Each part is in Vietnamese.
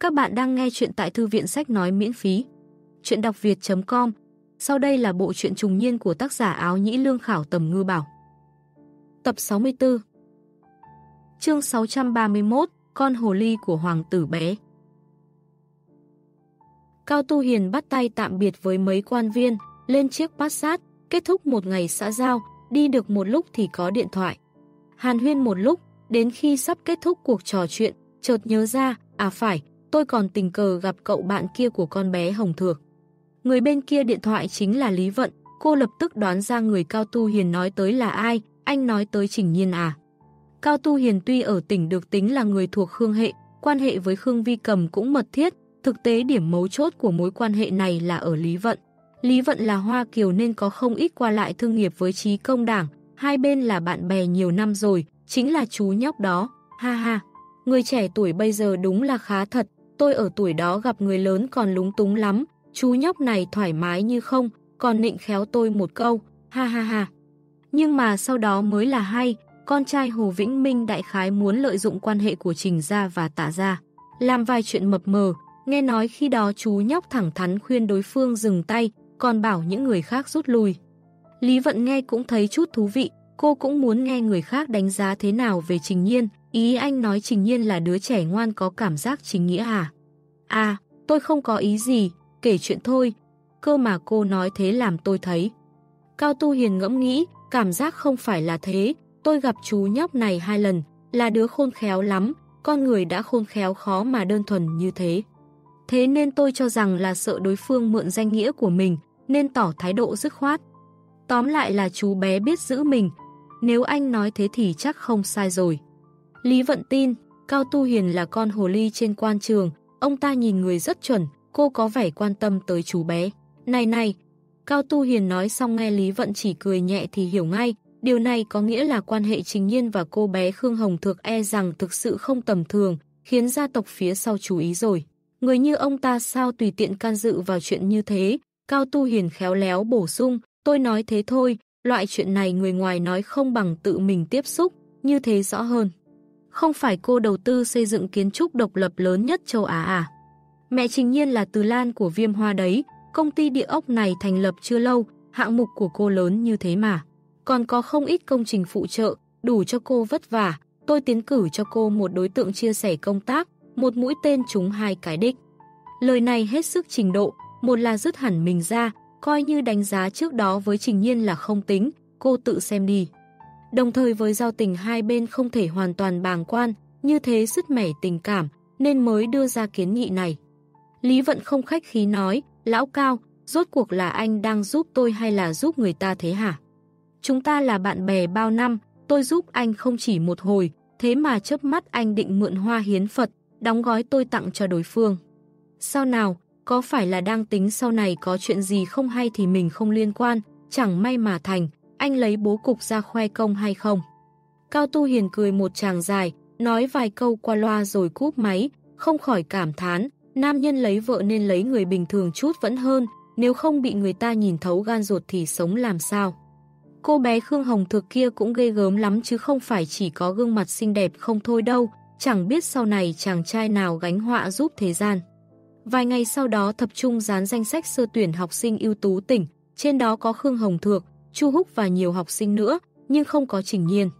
Các bạn đang nghe chuyện tại thư viện sách nói miễn phí. Chuyện đọc việt.com Sau đây là bộ truyện trùng niên của tác giả áo nhĩ lương khảo tầm ngư bảo. Tập 64 Chương 631 Con hồ ly của hoàng tử bé Cao Tu Hiền bắt tay tạm biệt với mấy quan viên, lên chiếc Passat, kết thúc một ngày xã giao, đi được một lúc thì có điện thoại. Hàn huyên một lúc, đến khi sắp kết thúc cuộc trò chuyện, chợt nhớ ra, à phải, tôi còn tình cờ gặp cậu bạn kia của con bé Hồng Thược. Người bên kia điện thoại chính là Lý Vận, cô lập tức đoán ra người Cao Tu Hiền nói tới là ai, anh nói tới Trình Nhiên à. Cao Tu Hiền tuy ở tỉnh được tính là người thuộc Khương hệ, quan hệ với Khương Vi Cầm cũng mật thiết, thực tế điểm mấu chốt của mối quan hệ này là ở Lý Vận. Lý Vận là Hoa Kiều nên có không ít qua lại thương nghiệp với trí công đảng, hai bên là bạn bè nhiều năm rồi, chính là chú nhóc đó, ha ha. Người trẻ tuổi bây giờ đúng là khá thật, tôi ở tuổi đó gặp người lớn còn lúng túng lắm, chú nhóc này thoải mái như không, còn nịnh khéo tôi một câu, ha ha ha. Nhưng mà sau đó mới là hay, con trai Hồ Vĩnh Minh đại khái muốn lợi dụng quan hệ của Trình Gia và Tạ Gia, làm vài chuyện mập mờ, nghe nói khi đó chú nhóc thẳng thắn khuyên đối phương dừng tay, còn bảo những người khác rút lui. Lý Vận nghe cũng thấy chút thú vị, cô cũng muốn nghe người khác đánh giá thế nào về Trình Nhiên, Ý anh nói Trình Nhiên là đứa trẻ ngoan có cảm giác chính nghĩa à? À, tôi không có ý gì, kể chuyện thôi. Cơ mà cô nói thế làm tôi thấy. Cao Tu Hiền ngẫm nghĩ, cảm giác không phải là thế. Tôi gặp chú nhóc này hai lần, là đứa khôn khéo lắm, con người đã khôn khéo khó mà đơn thuần như thế. Thế nên tôi cho rằng là sợ đối phương mượn danh nghĩa của mình, nên tỏ thái độ dứt khoát. Tóm lại là chú bé biết giữ mình, nếu anh nói thế thì chắc không sai rồi. Lý Vận tin, Cao Tu Hiền là con hồ ly trên quan trường, ông ta nhìn người rất chuẩn, cô có vẻ quan tâm tới chú bé. Này này, Cao Tu Hiền nói xong nghe Lý Vận chỉ cười nhẹ thì hiểu ngay, điều này có nghĩa là quan hệ trình nhiên và cô bé Khương Hồng Thược e rằng thực sự không tầm thường, khiến gia tộc phía sau chú ý rồi. Người như ông ta sao tùy tiện can dự vào chuyện như thế, Cao Tu Hiền khéo léo bổ sung, tôi nói thế thôi, loại chuyện này người ngoài nói không bằng tự mình tiếp xúc, như thế rõ hơn. Không phải cô đầu tư xây dựng kiến trúc độc lập lớn nhất châu Á à? Mẹ Trình Nhiên là từ lan của viêm hoa đấy, công ty địa ốc này thành lập chưa lâu, hạng mục của cô lớn như thế mà. Còn có không ít công trình phụ trợ, đủ cho cô vất vả, tôi tiến cử cho cô một đối tượng chia sẻ công tác, một mũi tên trúng hai cái đích. Lời này hết sức trình độ, một là dứt hẳn mình ra, coi như đánh giá trước đó với Trình Nhiên là không tính, cô tự xem đi. Đồng thời với giao tình hai bên không thể hoàn toàn bàng quan, như thế sứt mẻ tình cảm, nên mới đưa ra kiến nghị này. Lý Vận không khách khí nói, lão cao, rốt cuộc là anh đang giúp tôi hay là giúp người ta thế hả? Chúng ta là bạn bè bao năm, tôi giúp anh không chỉ một hồi, thế mà chớp mắt anh định mượn hoa hiến Phật, đóng gói tôi tặng cho đối phương. Sao nào, có phải là đang tính sau này có chuyện gì không hay thì mình không liên quan, chẳng may mà thành, anh lấy bố cục ra khoe công hay không? Cao Tu Hiền cười một chàng dài, nói vài câu qua loa rồi cúp máy, không khỏi cảm thán, nam nhân lấy vợ nên lấy người bình thường chút vẫn hơn, nếu không bị người ta nhìn thấu gan ruột thì sống làm sao? Cô bé Khương Hồng thực kia cũng ghê gớm lắm chứ không phải chỉ có gương mặt xinh đẹp không thôi đâu, chẳng biết sau này chàng trai nào gánh họa giúp thế gian. Vài ngày sau đó tập trung dán danh sách sơ tuyển học sinh ưu tú tỉnh, trên đó có Khương Hồng Thược, Chu Húc và nhiều học sinh nữa, nhưng không có Trình Nhiên.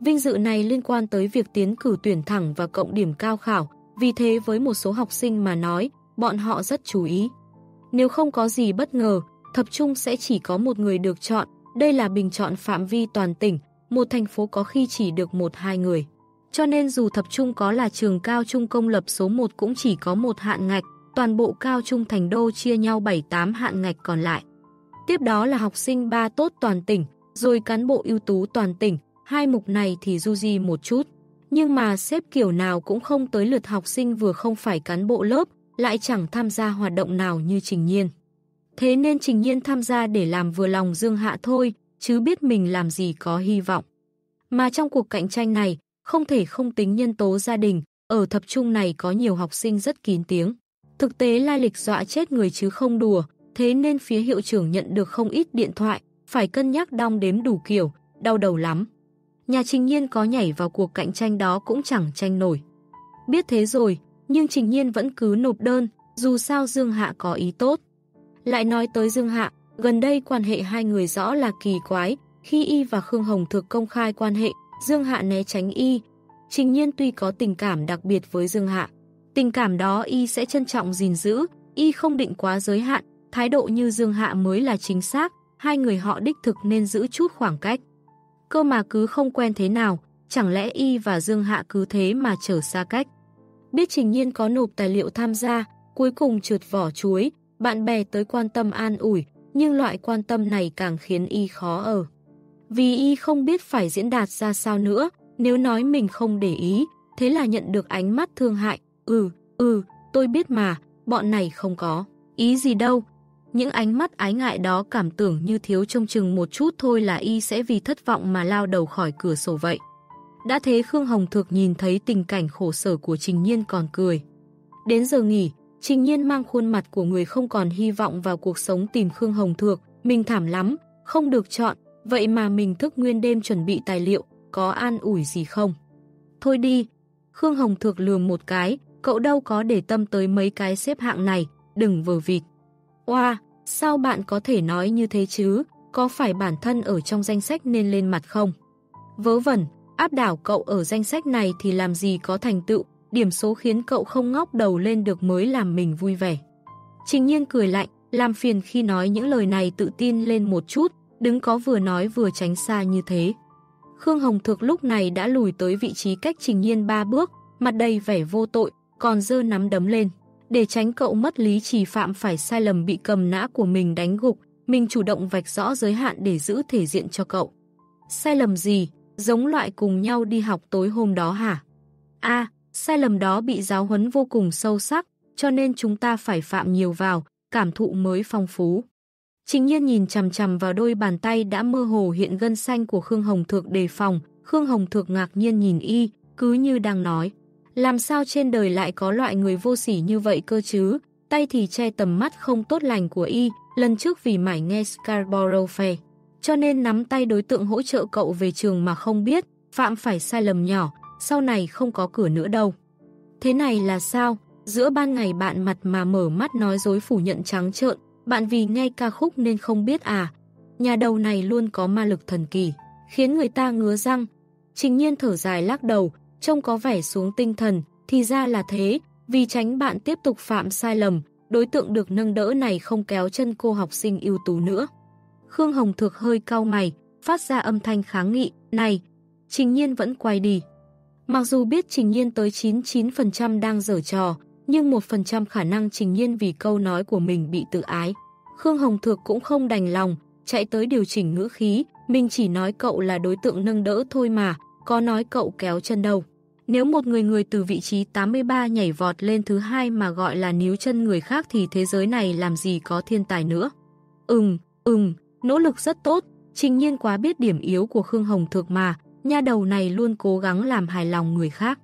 Vinh dự này liên quan tới việc tiến cử tuyển thẳng và cộng điểm cao khảo, vì thế với một số học sinh mà nói, bọn họ rất chú ý. Nếu không có gì bất ngờ, thập trung sẽ chỉ có một người được chọn, đây là bình chọn phạm vi toàn tỉnh, một thành phố có khi chỉ được một hai người. Cho nên dù thập trung có là trường cao trung công lập số 1 cũng chỉ có một hạn ngạch, toàn bộ cao trung thành đô chia nhau 7-8 hạn ngạch còn lại. Tiếp đó là học sinh ba tốt toàn tỉnh, rồi cán bộ ưu tú toàn tỉnh, hai mục này thì du di một chút. Nhưng mà xếp kiểu nào cũng không tới lượt học sinh vừa không phải cán bộ lớp, lại chẳng tham gia hoạt động nào như Trình Nhiên. Thế nên Trình Nhiên tham gia để làm vừa lòng Dương Hạ thôi, chứ biết mình làm gì có hy vọng. Mà trong cuộc cạnh tranh này, không thể không tính nhân tố gia đình, ở thập trung này có nhiều học sinh rất kín tiếng. Thực tế lai lịch dọa chết người chứ không đùa, thế nên phía hiệu trưởng nhận được không ít điện thoại, phải cân nhắc đong đếm đủ kiểu, đau đầu lắm. Nhà trình nhiên có nhảy vào cuộc cạnh tranh đó cũng chẳng tranh nổi. Biết thế rồi, nhưng Trình Nhiên vẫn cứ nộp đơn, dù sao Dương Hạ có ý tốt. Lại nói tới Dương Hạ, gần đây quan hệ hai người rõ là kỳ quái, khi Y và Khương Hồng thực công khai quan hệ, Dương Hạ né tránh Y. Trình Nhiên tuy có tình cảm đặc biệt với Dương Hạ, tình cảm đó Y sẽ trân trọng gìn giữ, Y không định quá giới hạn, thái độ như Dương Hạ mới là chính xác, hai người họ đích thực nên giữ chút khoảng cách. Cơ mà cứ không quen thế nào, chẳng lẽ Y và Dương Hạ cứ thế mà trở xa cách. Biết Trình Nhiên có nộp tài liệu tham gia, cuối cùng trượt vỏ chuối, bạn bè tới quan tâm an ủi, nhưng loại quan tâm này càng khiến Y khó ở. Vì Y không biết phải diễn đạt ra sao nữa, nếu nói mình không để ý, thế là nhận được ánh mắt thương hại. Ừ, ừ, tôi biết mà, bọn này không có. Ý gì đâu, những ánh mắt ái ngại đó cảm tưởng như thiếu trông chừng một chút thôi là y sẽ vì thất vọng mà lao đầu khỏi cửa sổ vậy. Đã thế Khương Hồng Thược nhìn thấy tình cảnh khổ sở của Trình Nhiên còn cười. Đến giờ nghỉ, Trình Nhiên mang khuôn mặt của người không còn hy vọng vào cuộc sống tìm Khương Hồng Thược. Mình thảm lắm, không được chọn, vậy mà mình thức nguyên đêm chuẩn bị tài liệu, có an ủi gì không? Thôi đi, Khương Hồng Thược lườm một cái, cậu đâu có để tâm tới mấy cái xếp hạng này, đừng vờ vịt. Oa, sao bạn có thể nói như thế chứ? Có phải bản thân ở trong danh sách nên lên mặt không? Vớ vẩn, áp đảo cậu ở danh sách này thì làm gì có thành tựu, điểm số khiến cậu không ngóc đầu lên được mới làm mình vui vẻ. Trình nhiên cười lạnh, làm phiền khi nói những lời này tự tin lên một chút, đứng có vừa nói vừa tránh xa như thế. Khương Hồng thược lúc này đã lùi tới vị trí cách trình nhiên ba bước, mặt đầy vẻ vô tội, còn dơ nắm đấm lên. Để tránh cậu mất lý trì phạm phải sai lầm bị cầm nã của mình đánh gục, mình chủ động vạch rõ giới hạn để giữ thể diện cho cậu. Sai lầm gì? Giống loại cùng nhau đi học tối hôm đó hả? a sai lầm đó bị giáo huấn vô cùng sâu sắc, cho nên chúng ta phải phạm nhiều vào, cảm thụ mới phong phú. Chính nhiên nhìn chằm chằm vào đôi bàn tay đã mơ hồ hiện gân xanh của Khương Hồng Thược đề phòng, Khương Hồng Thược ngạc nhiên nhìn y, cứ như đang nói. Làm sao trên đời lại có loại người vô sỉ như vậy cơ chứ? Tay thì che tầm mắt không tốt lành của y, lần trước vì mải nghe Scarborough Fair. Cho nên nắm tay đối tượng hỗ trợ cậu về trường mà không biết, phạm phải sai lầm nhỏ, sau này không có cửa nữa đâu. Thế này là sao? Giữa ban ngày bạn mặt mà mở mắt nói dối phủ nhận trắng trợn, bạn vì nghe ca khúc nên không biết à. Nhà đầu này luôn có ma lực thần kỳ, khiến người ta ngứa răng. Trình nhiên thở dài lắc đầu, trông có vẻ xuống tinh thần, thì ra là thế, vì tránh bạn tiếp tục phạm sai lầm, đối tượng được nâng đỡ này không kéo chân cô học sinh ưu tú nữa. Khương Hồng Thược hơi cau mày, phát ra âm thanh kháng nghị, này, Trình Nhiên vẫn quay đi. Mặc dù biết Trình Nhiên tới 99% đang dở trò, nhưng 1% khả năng Trình Nhiên vì câu nói của mình bị tự ái. Khương Hồng Thược cũng không đành lòng, chạy tới điều chỉnh ngữ khí, mình chỉ nói cậu là đối tượng nâng đỡ thôi mà, có nói cậu kéo chân đâu. Nếu một người người từ vị trí 83 nhảy vọt lên thứ hai mà gọi là níu chân người khác thì thế giới này làm gì có thiên tài nữa. Ừm, ừm, nỗ lực rất tốt, trình nhiên quá biết điểm yếu của Khương Hồng Thược mà, nha đầu này luôn cố gắng làm hài lòng người khác.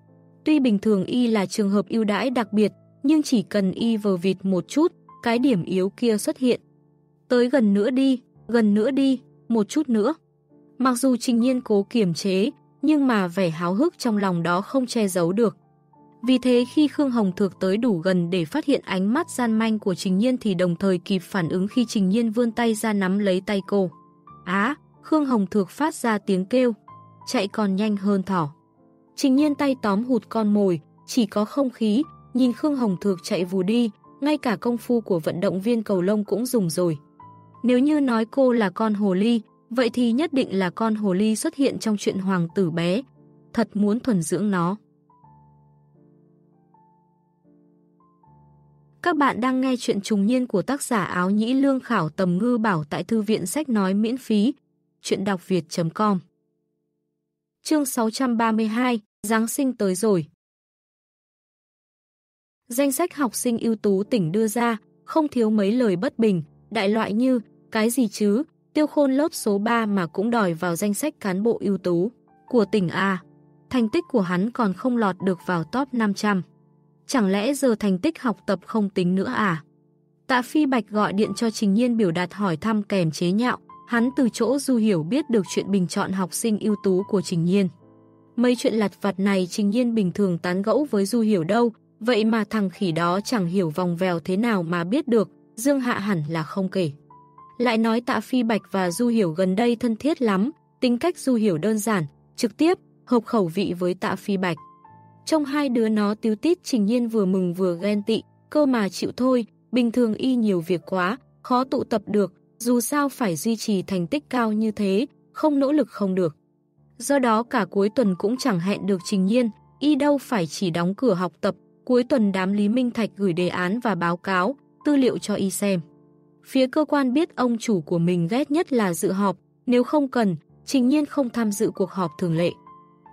Tuy bình thường y là trường hợp ưu đãi đặc biệt, nhưng chỉ cần y vờ vịt một chút, cái điểm yếu kia xuất hiện. Tới gần nữa đi, gần nữa đi, một chút nữa. Mặc dù trình nhiên cố kiềm chế, nhưng mà vẻ háo hức trong lòng đó không che giấu được. Vì thế khi Khương Hồng Thược tới đủ gần để phát hiện ánh mắt gian manh của Trình Nhiên thì đồng thời kịp phản ứng khi Trình Nhiên vươn tay ra nắm lấy tay cô. Á, Khương Hồng Thược phát ra tiếng kêu, chạy còn nhanh hơn thỏ. Trình Nhiên tay tóm hụt con mồi, chỉ có không khí, nhìn Khương Hồng Thược chạy vù đi, ngay cả công phu của vận động viên cầu lông cũng dùng rồi. Nếu như nói cô là con hồ ly, Vậy thì nhất định là con hồ ly xuất hiện trong chuyện hoàng tử bé. Thật muốn thuần dưỡng nó. Các bạn đang nghe chuyện trùng niên của tác giả áo nhĩ lương khảo tầm ngư bảo tại thư viện sách nói miễn phí. Chuyện đọc việt.com Chương 632 Giáng sinh tới rồi Danh sách học sinh ưu tú tỉnh đưa ra, không thiếu mấy lời bất bình, đại loại như, cái gì chứ, Tiêu Khôn lớp số 3 mà cũng đòi vào danh sách cán bộ ưu tú của tỉnh A. Thành tích của hắn còn không lọt được vào top 500. Chẳng lẽ giờ thành tích học tập không tính nữa à? Tạ Phi Bạch gọi điện cho Trình Nhiên biểu đạt hỏi thăm kèm chế nhạo. Hắn từ chỗ Du Hiểu biết được chuyện bình chọn học sinh ưu tú của Trình Nhiên. Mấy chuyện lặt vặt này Trình Nhiên bình thường tán gẫu với Du Hiểu đâu, Vậy mà thằng khỉ đó chẳng hiểu vòng vèo thế nào mà biết được, Dương Hạ hẳn là không kể. Lại nói tạ Phi Bạch và Du Hiểu gần đây thân thiết lắm, tính cách Du Hiểu đơn giản, trực tiếp, hợp khẩu vị với tạ Phi Bạch. Trong hai đứa nó tiêu tít trình nhiên vừa mừng vừa ghen tị, cơ mà chịu thôi, bình thường y nhiều việc quá, khó tụ tập được, dù sao phải duy trì thành tích cao như thế, không nỗ lực không được. Do đó cả cuối tuần cũng chẳng hẹn được trình nhiên, y đâu phải chỉ đóng cửa học tập, cuối tuần đám Lý Minh Thạch gửi đề án và báo cáo, tư liệu cho y xem. Phía cơ quan biết ông chủ của mình ghét nhất là dự họp, nếu không cần, trình nhiên không tham dự cuộc họp thường lệ.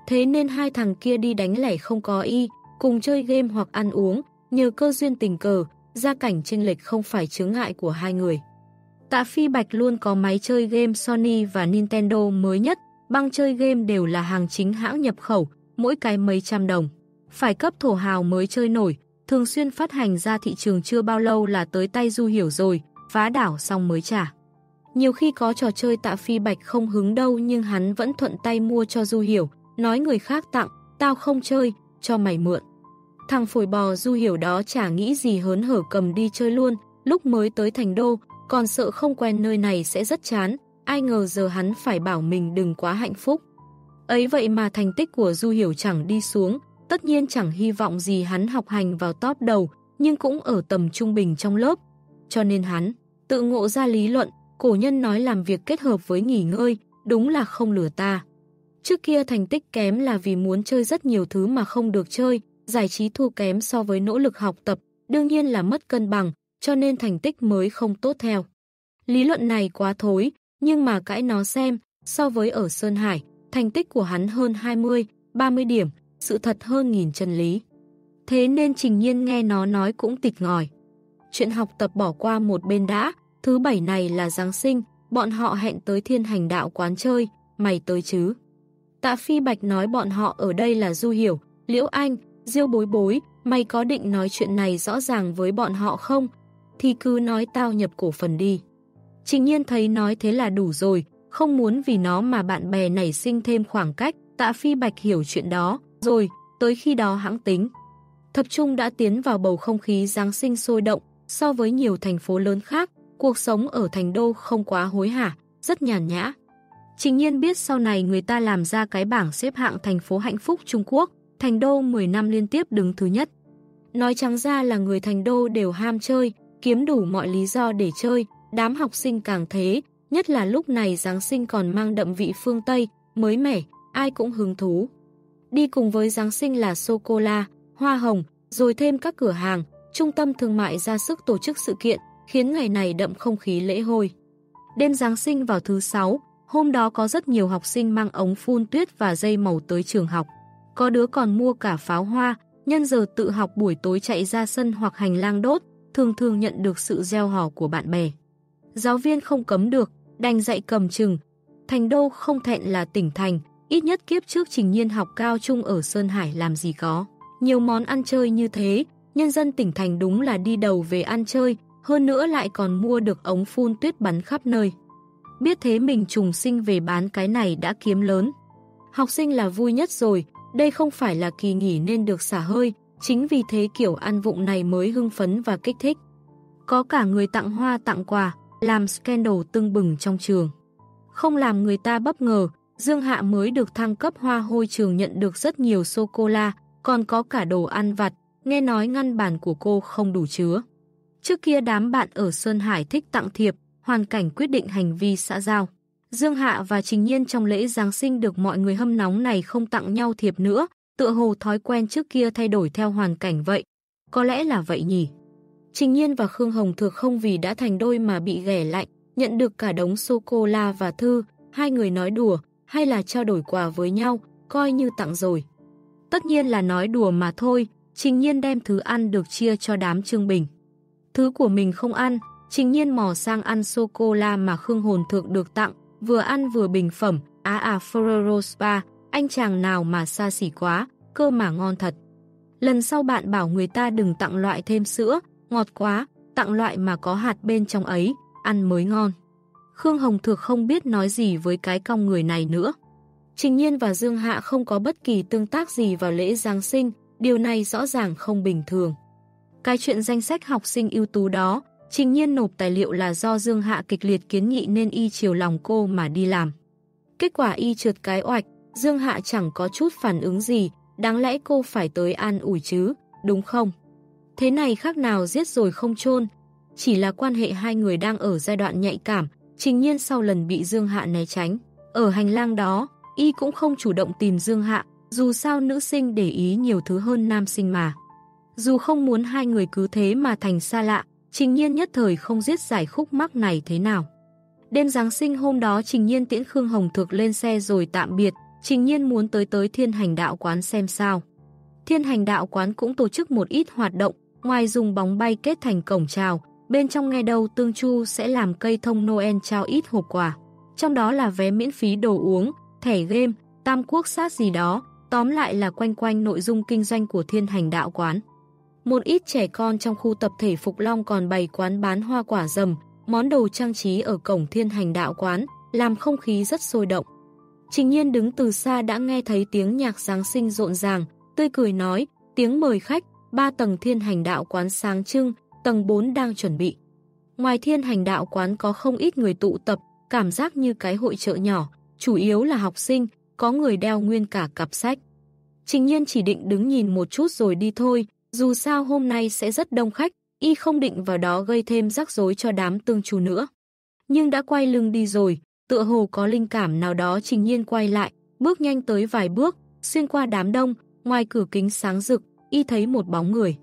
Thế nên hai thằng kia đi đánh lẻ không có y, cùng chơi game hoặc ăn uống, nhờ cơ duyên tình cờ, gia cảnh chênh lệch không phải chướng ngại của hai người. Tạ Phi Bạch luôn có máy chơi game Sony và Nintendo mới nhất, băng chơi game đều là hàng chính hãng nhập khẩu, mỗi cái mấy trăm đồng. Phải cấp thổ hào mới chơi nổi, thường xuyên phát hành ra thị trường chưa bao lâu là tới tay Du Hiểu rồi, vá đảo xong mới trả. Nhiều khi có trò chơi tạ phi bạch không hứng đâu nhưng hắn vẫn thuận tay mua cho Du Hiểu, nói người khác tặng, tao không chơi, cho mày mượn. Thằng phổi bò Du Hiểu đó chả nghĩ gì hớn hở cầm đi chơi luôn, lúc mới tới thành đô, còn sợ không quen nơi này sẽ rất chán, ai ngờ giờ hắn phải bảo mình đừng quá hạnh phúc. Ấy vậy mà thành tích của Du Hiểu chẳng đi xuống, tất nhiên chẳng hy vọng gì hắn học hành vào top đầu, nhưng cũng ở tầm trung bình trong lớp. Cho nên hắn tự ngộ ra lý luận, cổ nhân nói làm việc kết hợp với nghỉ ngơi, đúng là không lừa ta. Trước kia thành tích kém là vì muốn chơi rất nhiều thứ mà không được chơi, giải trí thua kém so với nỗ lực học tập, đương nhiên là mất cân bằng, cho nên thành tích mới không tốt theo. Lý luận này quá thối, nhưng mà cãi nó xem, so với ở Sơn Hải, thành tích của hắn hơn 20, 30 điểm, sự thật hơn nghìn chân lý. Thế nên Trình Nhiên nghe nó nói cũng tịch ngòi. Chuyện học tập bỏ qua một bên đã, thứ bảy này là Giáng sinh, bọn họ hẹn tới thiên hành đạo quán chơi, mày tới chứ. Tạ Phi Bạch nói bọn họ ở đây là Du Hiểu, Liễu Anh, Diêu Bối Bối, mày có định nói chuyện này rõ ràng với bọn họ không? Thì cứ nói tao nhập cổ phần đi. Trình nhiên thấy nói thế là đủ rồi, không muốn vì nó mà bạn bè nảy sinh thêm khoảng cách, tạ Phi Bạch hiểu chuyện đó, rồi, tới khi đó hãng tính. Thập Trung đã tiến vào bầu không khí Giáng sinh sôi động, so với nhiều thành phố lớn khác, cuộc sống ở thành đô không quá hối hả, rất nhàn nhã. Trình nhiên biết sau này người ta làm ra cái bảng xếp hạng thành phố hạnh phúc Trung Quốc, thành đô 10 năm liên tiếp đứng thứ nhất. Nói trắng ra là người thành đô đều ham chơi, kiếm đủ mọi lý do để chơi, đám học sinh càng thế, nhất là lúc này Giáng sinh còn mang đậm vị phương Tây, mới mẻ, ai cũng hứng thú. Đi cùng với Giáng sinh là sô-cô-la, hoa hồng, rồi thêm các cửa hàng, trung tâm thương mại ra sức tổ chức sự kiện, khiến ngày này đậm không khí lễ hội. Đêm Giáng sinh vào thứ sáu, hôm đó có rất nhiều học sinh mang ống phun tuyết và dây màu tới trường học. Có đứa còn mua cả pháo hoa, nhân giờ tự học buổi tối chạy ra sân hoặc hành lang đốt, thường thường nhận được sự gieo hò của bạn bè. Giáo viên không cấm được, đành dạy cầm chừng. Thành đô không thẹn là tỉnh thành, ít nhất kiếp trước trình nhiên học cao trung ở Sơn Hải làm gì có. Nhiều món ăn chơi như thế, nhân dân tỉnh thành đúng là đi đầu về ăn chơi, hơn nữa lại còn mua được ống phun tuyết bắn khắp nơi. Biết thế mình trùng sinh về bán cái này đã kiếm lớn. Học sinh là vui nhất rồi, đây không phải là kỳ nghỉ nên được xả hơi, chính vì thế kiểu ăn vụng này mới hưng phấn và kích thích. Có cả người tặng hoa tặng quà, làm scandal tưng bừng trong trường. Không làm người ta bất ngờ, Dương Hạ mới được thăng cấp hoa hôi trường nhận được rất nhiều sô-cô-la, còn có cả đồ ăn vặt, nghe nói ngăn bàn của cô không đủ chứa. Trước kia đám bạn ở Sơn Hải thích tặng thiệp, hoàn cảnh quyết định hành vi xã giao. Dương Hạ và Trình Nhiên trong lễ Giáng sinh được mọi người hâm nóng này không tặng nhau thiệp nữa, tựa hồ thói quen trước kia thay đổi theo hoàn cảnh vậy. Có lẽ là vậy nhỉ? Trình Nhiên và Khương Hồng Thược không vì đã thành đôi mà bị ghẻ lạnh, nhận được cả đống sô-cô-la và thư, hai người nói đùa, hay là trao đổi quà với nhau, coi như tặng rồi. Tất nhiên là nói đùa mà thôi, Trình Nhiên đem thứ ăn được chia cho đám Trương Bình. Thứ của mình không ăn, Trình Nhiên mò sang ăn sô-cô-la mà Khương Hồn Thượng được tặng, vừa ăn vừa bình phẩm, á à Ferrero Spa, anh chàng nào mà xa xỉ quá, cơ mà ngon thật. Lần sau bạn bảo người ta đừng tặng loại thêm sữa, ngọt quá, tặng loại mà có hạt bên trong ấy, ăn mới ngon. Khương Hồng Thược không biết nói gì với cái cong người này nữa. Trình Nhiên và Dương Hạ không có bất kỳ tương tác gì vào lễ Giáng sinh, điều này rõ ràng không bình thường. Cái chuyện danh sách học sinh ưu tú đó, trình nhiên nộp tài liệu là do Dương Hạ kịch liệt kiến nghị nên y chiều lòng cô mà đi làm. Kết quả y trượt cái oạch, Dương Hạ chẳng có chút phản ứng gì, đáng lẽ cô phải tới an ủi chứ, đúng không? Thế này khác nào giết rồi không chôn chỉ là quan hệ hai người đang ở giai đoạn nhạy cảm, trình nhiên sau lần bị Dương Hạ né tránh. Ở hành lang đó, y cũng không chủ động tìm Dương Hạ, dù sao nữ sinh để ý nhiều thứ hơn nam sinh mà. Dù không muốn hai người cứ thế mà thành xa lạ, Trình Nhiên nhất thời không giết giải khúc mắc này thế nào. Đêm Giáng sinh hôm đó Trình Nhiên tiễn Khương Hồng Thược lên xe rồi tạm biệt, Trình Nhiên muốn tới tới thiên hành đạo quán xem sao. Thiên hành đạo quán cũng tổ chức một ít hoạt động, ngoài dùng bóng bay kết thành cổng chào, bên trong nghe đầu Tương Chu sẽ làm cây thông Noel trao ít hộp quà. Trong đó là vé miễn phí đồ uống, thẻ game, tam quốc sát gì đó, tóm lại là quanh quanh nội dung kinh doanh của thiên hành đạo quán. Một ít trẻ con trong khu tập thể Phục Long còn bày quán bán hoa quả rầm, món đồ trang trí ở cổng thiên hành đạo quán, làm không khí rất sôi động. Trình nhiên đứng từ xa đã nghe thấy tiếng nhạc Giáng sinh rộn ràng, tươi cười nói, tiếng mời khách, ba tầng thiên hành đạo quán sáng trưng, tầng 4 đang chuẩn bị. Ngoài thiên hành đạo quán có không ít người tụ tập, cảm giác như cái hội chợ nhỏ, chủ yếu là học sinh, có người đeo nguyên cả cặp sách. Trình nhiên chỉ định đứng nhìn một chút rồi đi thôi, dù sao hôm nay sẽ rất đông khách, y không định vào đó gây thêm rắc rối cho đám tương chủ nữa. Nhưng đã quay lưng đi rồi, tựa hồ có linh cảm nào đó trình nhiên quay lại, bước nhanh tới vài bước, xuyên qua đám đông, ngoài cửa kính sáng rực, y thấy một bóng người.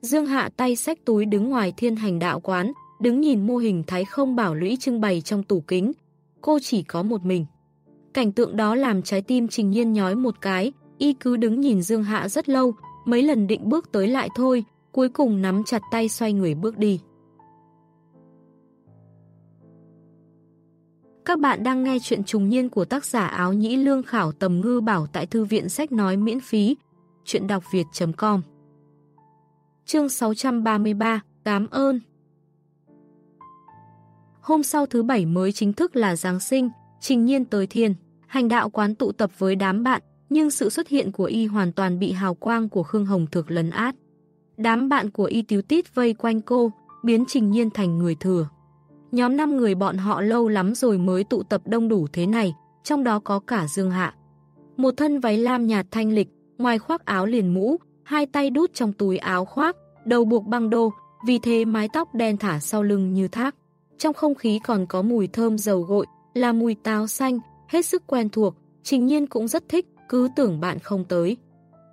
Dương Hạ tay xách túi đứng ngoài thiên hành đạo quán, đứng nhìn mô hình thái không bảo lũy trưng bày trong tủ kính. Cô chỉ có một mình. Cảnh tượng đó làm trái tim Trình Nhiên nhói một cái, y cứ đứng nhìn Dương Hạ rất lâu, mấy lần định bước tới lại thôi, cuối cùng nắm chặt tay xoay người bước đi. Các bạn đang nghe chuyện trùng niên của tác giả áo nhĩ lương khảo tầm ngư bảo tại thư viện sách nói miễn phí, chuyện đọc việt.com Chương 633, Cảm ơn. Hôm sau thứ bảy mới chính thức là Giáng sinh, trình nhiên tới thiên, hành đạo quán tụ tập với đám bạn, nhưng sự xuất hiện của y hoàn toàn bị hào quang của Khương Hồng Thực lấn át. Đám bạn của y tiếu tít vây quanh cô, biến trình nhiên thành người thừa. Nhóm 5 người bọn họ lâu lắm rồi mới tụ tập đông đủ thế này, trong đó có cả Dương Hạ. Một thân váy lam nhạt thanh lịch, ngoài khoác áo liền mũ, hai tay đút trong túi áo khoác, đầu buộc băng đô, vì thế mái tóc đen thả sau lưng như thác. Trong không khí còn có mùi thơm dầu gội, là mùi táo xanh, hết sức quen thuộc, trình nhiên cũng rất thích, cứ tưởng bạn không tới.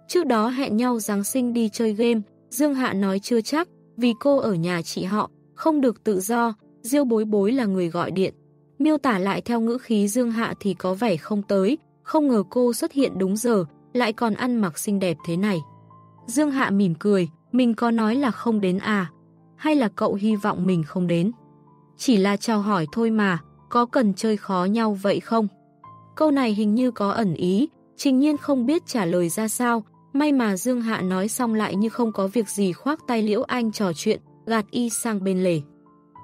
Trước đó hẹn nhau Giáng sinh đi chơi game, Dương Hạ nói chưa chắc, vì cô ở nhà chị họ, không được tự do, Diêu bối bối là người gọi điện. Miêu tả lại theo ngữ khí Dương Hạ thì có vẻ không tới, không ngờ cô xuất hiện đúng giờ, lại còn ăn mặc xinh đẹp thế này. Dương Hạ mỉm cười, mình có nói là không đến à? Hay là cậu hy vọng mình không đến? Chỉ là chào hỏi thôi mà, có cần chơi khó nhau vậy không? Câu này hình như có ẩn ý, trình nhiên không biết trả lời ra sao, may mà Dương Hạ nói xong lại như không có việc gì khoác tay Liễu Anh trò chuyện, gạt y sang bên lề.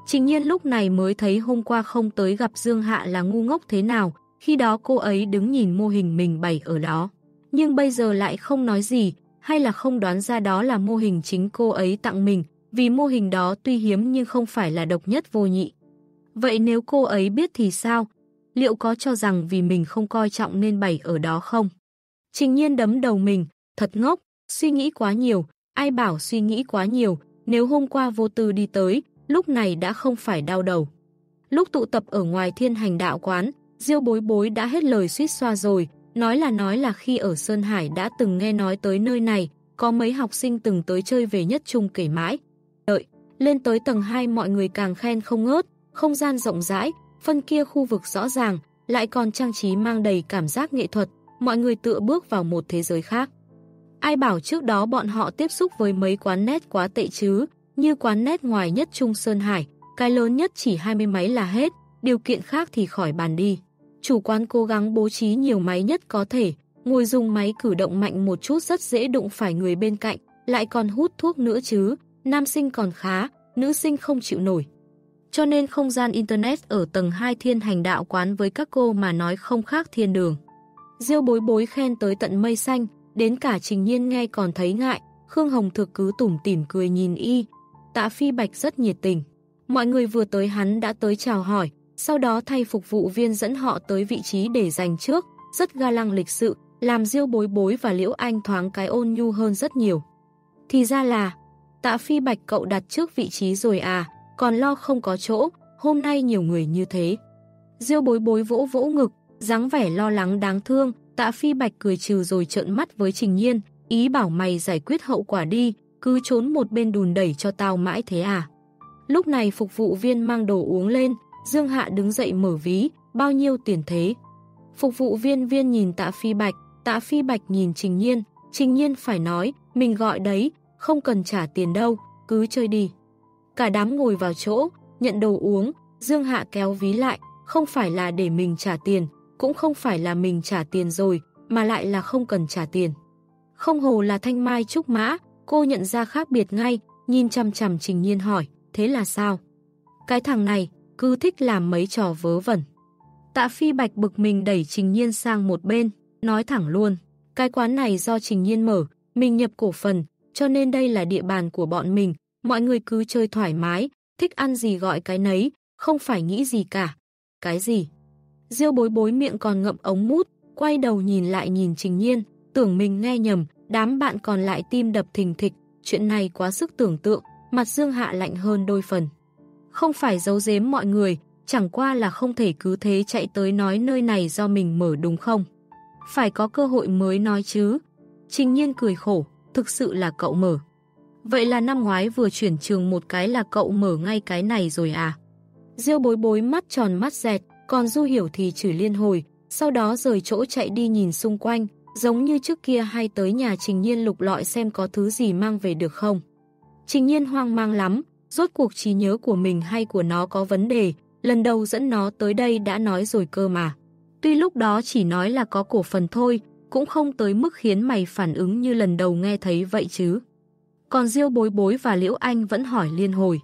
Trình nhiên lúc này mới thấy hôm qua không tới gặp Dương Hạ là ngu ngốc thế nào, khi đó cô ấy đứng nhìn mô hình mình bày ở đó. Nhưng bây giờ lại không nói gì, hay là không đoán ra đó là mô hình chính cô ấy tặng mình, vì mô hình đó tuy hiếm nhưng không phải là độc nhất vô nhị. Vậy nếu cô ấy biết thì sao? Liệu có cho rằng vì mình không coi trọng nên bày ở đó không? Trình nhiên đấm đầu mình, thật ngốc, suy nghĩ quá nhiều, ai bảo suy nghĩ quá nhiều, nếu hôm qua vô tư đi tới, lúc này đã không phải đau đầu. Lúc tụ tập ở ngoài thiên hành đạo quán, Diêu bối bối đã hết lời suýt xoa rồi, nói là nói là khi ở Sơn Hải đã từng nghe nói tới nơi này, có mấy học sinh từng tới chơi về nhất trung kể mãi. Đợi, lên tới tầng 2 mọi người càng khen không ngớt, không gian rộng rãi, phân kia khu vực rõ ràng, lại còn trang trí mang đầy cảm giác nghệ thuật, mọi người tựa bước vào một thế giới khác. Ai bảo trước đó bọn họ tiếp xúc với mấy quán nét quá tệ chứ, như quán nét ngoài nhất Trung Sơn Hải, cái lớn nhất chỉ 20 máy là hết, điều kiện khác thì khỏi bàn đi. Chủ quán cố gắng bố trí nhiều máy nhất có thể, ngồi dùng máy cử động mạnh một chút rất dễ đụng phải người bên cạnh, lại còn hút thuốc nữa chứ, nam sinh còn khá, nữ sinh không chịu nổi. Cho nên không gian Internet ở tầng 2 thiên hành đạo quán với các cô mà nói không khác thiên đường. Diêu bối bối khen tới tận mây xanh, đến cả Trình Nhiên nghe còn thấy ngại, Khương Hồng Thực cứ tủm tỉm cười nhìn y. Tạ Phi Bạch rất nhiệt tình. Mọi người vừa tới hắn đã tới chào hỏi, sau đó thay phục vụ viên dẫn họ tới vị trí để giành trước, rất ga lăng lịch sự, làm Diêu Bối Bối và Liễu Anh thoáng cái ôn nhu hơn rất nhiều. Thì ra là, tạ phi bạch cậu đặt trước vị trí rồi à, còn lo không có chỗ, hôm nay nhiều người như thế. Diêu Bối Bối vỗ vỗ ngực, dáng vẻ lo lắng đáng thương, tạ phi bạch cười trừ rồi trợn mắt với Trình Nhiên, ý bảo mày giải quyết hậu quả đi, cứ trốn một bên đùn đẩy cho tao mãi thế à. Lúc này phục vụ viên mang đồ uống lên, Dương Hạ đứng dậy mở ví, bao nhiêu tiền thế. Phục vụ viên viên nhìn tạ phi bạch, tạ phi bạch nhìn Trình Nhiên, Trình Nhiên phải nói, mình gọi đấy, không cần trả tiền đâu, cứ chơi đi. Cả đám ngồi vào chỗ, nhận đồ uống, Dương Hạ kéo ví lại, không phải là để mình trả tiền, cũng không phải là mình trả tiền rồi, mà lại là không cần trả tiền. Không hồ là thanh mai trúc mã, cô nhận ra khác biệt ngay, nhìn chằm chằm Trình Nhiên hỏi, thế là sao? Cái thằng này, cứ thích làm mấy trò vớ vẩn. Tạ Phi Bạch bực mình đẩy Trình Nhiên sang một bên, nói thẳng luôn. Cái quán này do Trình Nhiên mở, mình nhập cổ phần, cho nên đây là địa bàn của bọn mình, mọi người cứ chơi thoải mái, thích ăn gì gọi cái nấy, không phải nghĩ gì cả. Cái gì? Diêu bối bối miệng còn ngậm ống mút, quay đầu nhìn lại nhìn Trình Nhiên, tưởng mình nghe nhầm, đám bạn còn lại tim đập thình thịch, chuyện này quá sức tưởng tượng, mặt Dương Hạ lạnh hơn đôi phần. Không phải giấu giếm mọi người, chẳng qua là không thể cứ thế chạy tới nói nơi này do mình mở đúng không? Phải có cơ hội mới nói chứ. Trình nhiên cười khổ, thực sự là cậu mở. Vậy là năm ngoái vừa chuyển trường một cái là cậu mở ngay cái này rồi à? Diêu bối bối mắt tròn mắt dẹt, còn Du Hiểu thì chửi liên hồi, sau đó rời chỗ chạy đi nhìn xung quanh, giống như trước kia hay tới nhà Trình Nhiên lục lọi xem có thứ gì mang về được không. Trình Nhiên hoang mang lắm, rốt cuộc trí nhớ của mình hay của nó có vấn đề, lần đầu dẫn nó tới đây đã nói rồi cơ mà. Tuy lúc đó chỉ nói là có cổ phần thôi, cũng không tới mức khiến mày phản ứng như lần đầu nghe thấy vậy chứ. Còn Diêu Bối Bối và Liễu Anh vẫn hỏi liên hồi.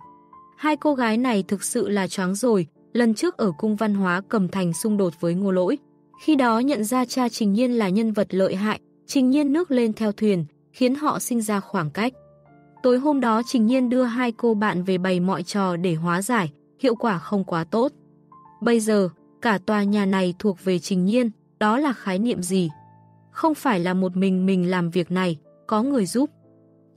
Hai cô gái này thực sự là choáng rồi, lần trước ở cung văn hóa cầm thành xung đột với ngô lỗi. Khi đó nhận ra cha Trình Nhiên là nhân vật lợi hại, Trình Nhiên nước lên theo thuyền, khiến họ sinh ra khoảng cách. Tối hôm đó Trình Nhiên đưa hai cô bạn về bày mọi trò để hóa giải, hiệu quả không quá tốt. Bây giờ, cả tòa nhà này thuộc về Trình Nhiên, đó là khái niệm gì? Không phải là một mình mình làm việc này, có người giúp.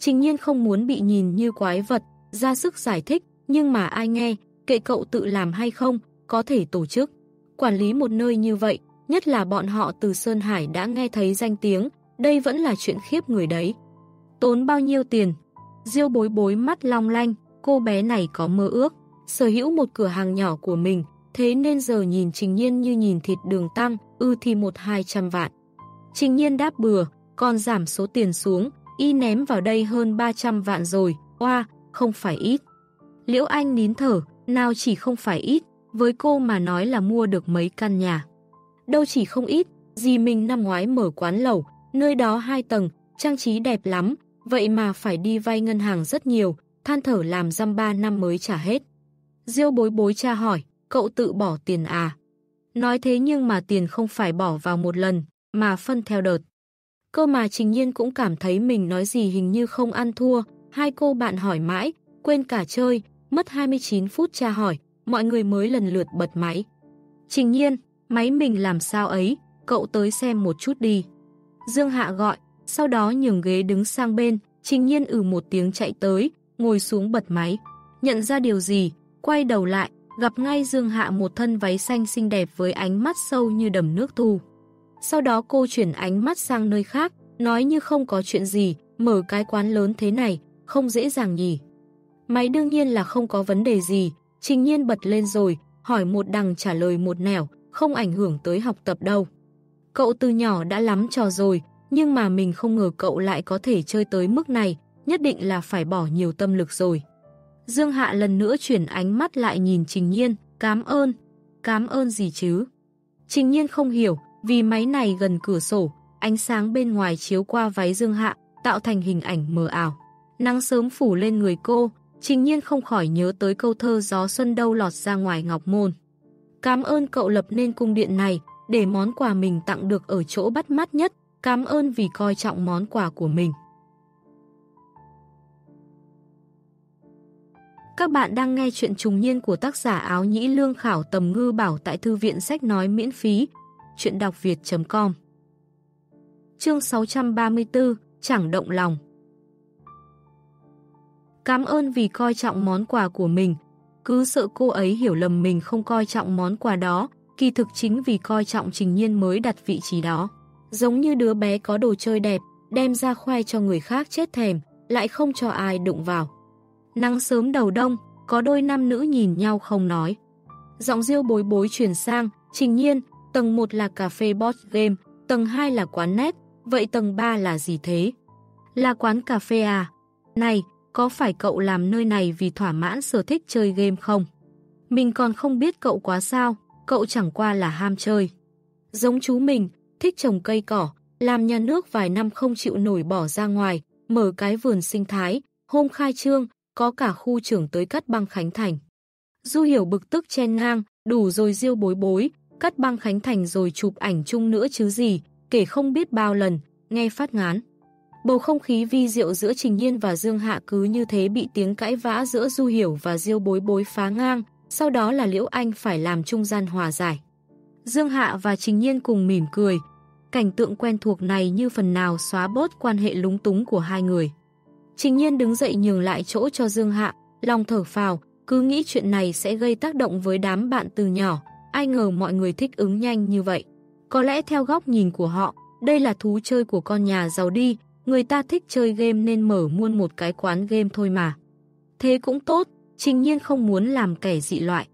Trình Nhiên không muốn bị nhìn như quái vật, ra sức giải thích, nhưng mà ai nghe, kệ cậu tự làm hay không, có thể tổ chức. Quản lý một nơi như vậy, nhất là bọn họ từ Sơn Hải đã nghe thấy danh tiếng, đây vẫn là chuyện khiếp người đấy. Tốn bao nhiêu tiền? Diêu bối bối mắt long lanh, cô bé này có mơ ước, sở hữu một cửa hàng nhỏ của mình, thế nên giờ nhìn Trình Nhiên như nhìn thịt đường tăng, ư thì một hai trăm vạn. Trình Nhiên đáp bừa, còn giảm số tiền xuống, y ném vào đây hơn 300 vạn rồi, oa, không phải ít. Liễu Anh nín thở, nào chỉ không phải ít, với cô mà nói là mua được mấy căn nhà. Đâu chỉ không ít, dì mình năm ngoái mở quán lẩu, nơi đó hai tầng, trang trí đẹp lắm, vậy mà phải đi vay ngân hàng rất nhiều, than thở làm răm ba năm mới trả hết. Diêu bối bối cha hỏi, cậu tự bỏ tiền à? Nói thế nhưng mà tiền không phải bỏ vào một lần, mà phân theo đợt. Cơ mà Trình Nhiên cũng cảm thấy mình nói gì hình như không ăn thua, hai cô bạn hỏi mãi, quên cả chơi, mất 29 phút tra hỏi, mọi người mới lần lượt bật máy. Trình Nhiên, máy mình làm sao ấy, cậu tới xem một chút đi. Dương Hạ gọi, sau đó nhường ghế đứng sang bên, Trình Nhiên ử một tiếng chạy tới, ngồi xuống bật máy. Nhận ra điều gì, quay đầu lại, gặp ngay Dương Hạ một thân váy xanh xinh đẹp với ánh mắt sâu như đầm nước thu. Sau đó cô chuyển ánh mắt sang nơi khác, nói như không có chuyện gì, mở cái quán lớn thế này, không dễ dàng nhỉ. Máy đương nhiên là không có vấn đề gì, trình nhiên bật lên rồi, hỏi một đằng trả lời một nẻo, không ảnh hưởng tới học tập đâu. Cậu từ nhỏ đã lắm trò rồi, nhưng mà mình không ngờ cậu lại có thể chơi tới mức này, nhất định là phải bỏ nhiều tâm lực rồi. Dương Hạ lần nữa chuyển ánh mắt lại nhìn Trình Nhiên, cám ơn, cám ơn gì chứ? Trình Nhiên không hiểu, vì máy này gần cửa sổ, ánh sáng bên ngoài chiếu qua váy Dương Hạ, tạo thành hình ảnh mờ ảo. Nắng sớm phủ lên người cô, Trình Nhiên không khỏi nhớ tới câu thơ gió xuân đâu lọt ra ngoài ngọc môn. Cảm ơn cậu lập nên cung điện này, để món quà mình tặng được ở chỗ bắt mắt nhất, Cảm ơn vì coi trọng món quà của mình. Các bạn đang nghe chuyện trùng niên của tác giả áo nhĩ lương khảo tầm ngư bảo tại thư viện sách nói miễn phí. Chuyện đọc việt.com Chương 634 Chẳng động lòng Cảm ơn vì coi trọng món quà của mình. Cứ sợ cô ấy hiểu lầm mình không coi trọng món quà đó, kỳ thực chính vì coi trọng trình nhiên mới đặt vị trí đó. Giống như đứa bé có đồ chơi đẹp, đem ra khoe cho người khác chết thèm, lại không cho ai đụng vào. Nắng sớm đầu đông, có đôi nam nữ nhìn nhau không nói. Giọng riêu bối bối chuyển sang, trình nhiên, tầng 1 là cà phê board game, tầng 2 là quán net, vậy tầng 3 là gì thế? Là quán cà phê à? Này, có phải cậu làm nơi này vì thỏa mãn sở thích chơi game không? Mình còn không biết cậu quá sao, cậu chẳng qua là ham chơi. Giống chú mình, thích trồng cây cỏ, làm nhà nước vài năm không chịu nổi bỏ ra ngoài, mở cái vườn sinh thái, hôm khai trương, có cả khu trưởng tới cắt băng Khánh Thành. Du hiểu bực tức chen ngang, đủ rồi riêu bối bối, cắt băng Khánh Thành rồi chụp ảnh chung nữa chứ gì, kể không biết bao lần, nghe phát ngán. Bầu không khí vi diệu giữa Trình Nhiên và Dương Hạ cứ như thế bị tiếng cãi vã giữa Du Hiểu và Diêu Bối Bối phá ngang, sau đó là Liễu Anh phải làm trung gian hòa giải. Dương Hạ và Trình Nhiên cùng mỉm cười, cảnh tượng quen thuộc này như phần nào xóa bớt quan hệ lúng túng của hai người. Trình Nhiên đứng dậy nhường lại chỗ cho Dương Hạ, lòng thở phào, cứ nghĩ chuyện này sẽ gây tác động với đám bạn từ nhỏ, ai ngờ mọi người thích ứng nhanh như vậy. Có lẽ theo góc nhìn của họ, đây là thú chơi của con nhà giàu đi, người ta thích chơi game nên mở muôn một cái quán game thôi mà. Thế cũng tốt, trình nhiên không muốn làm kẻ dị loại.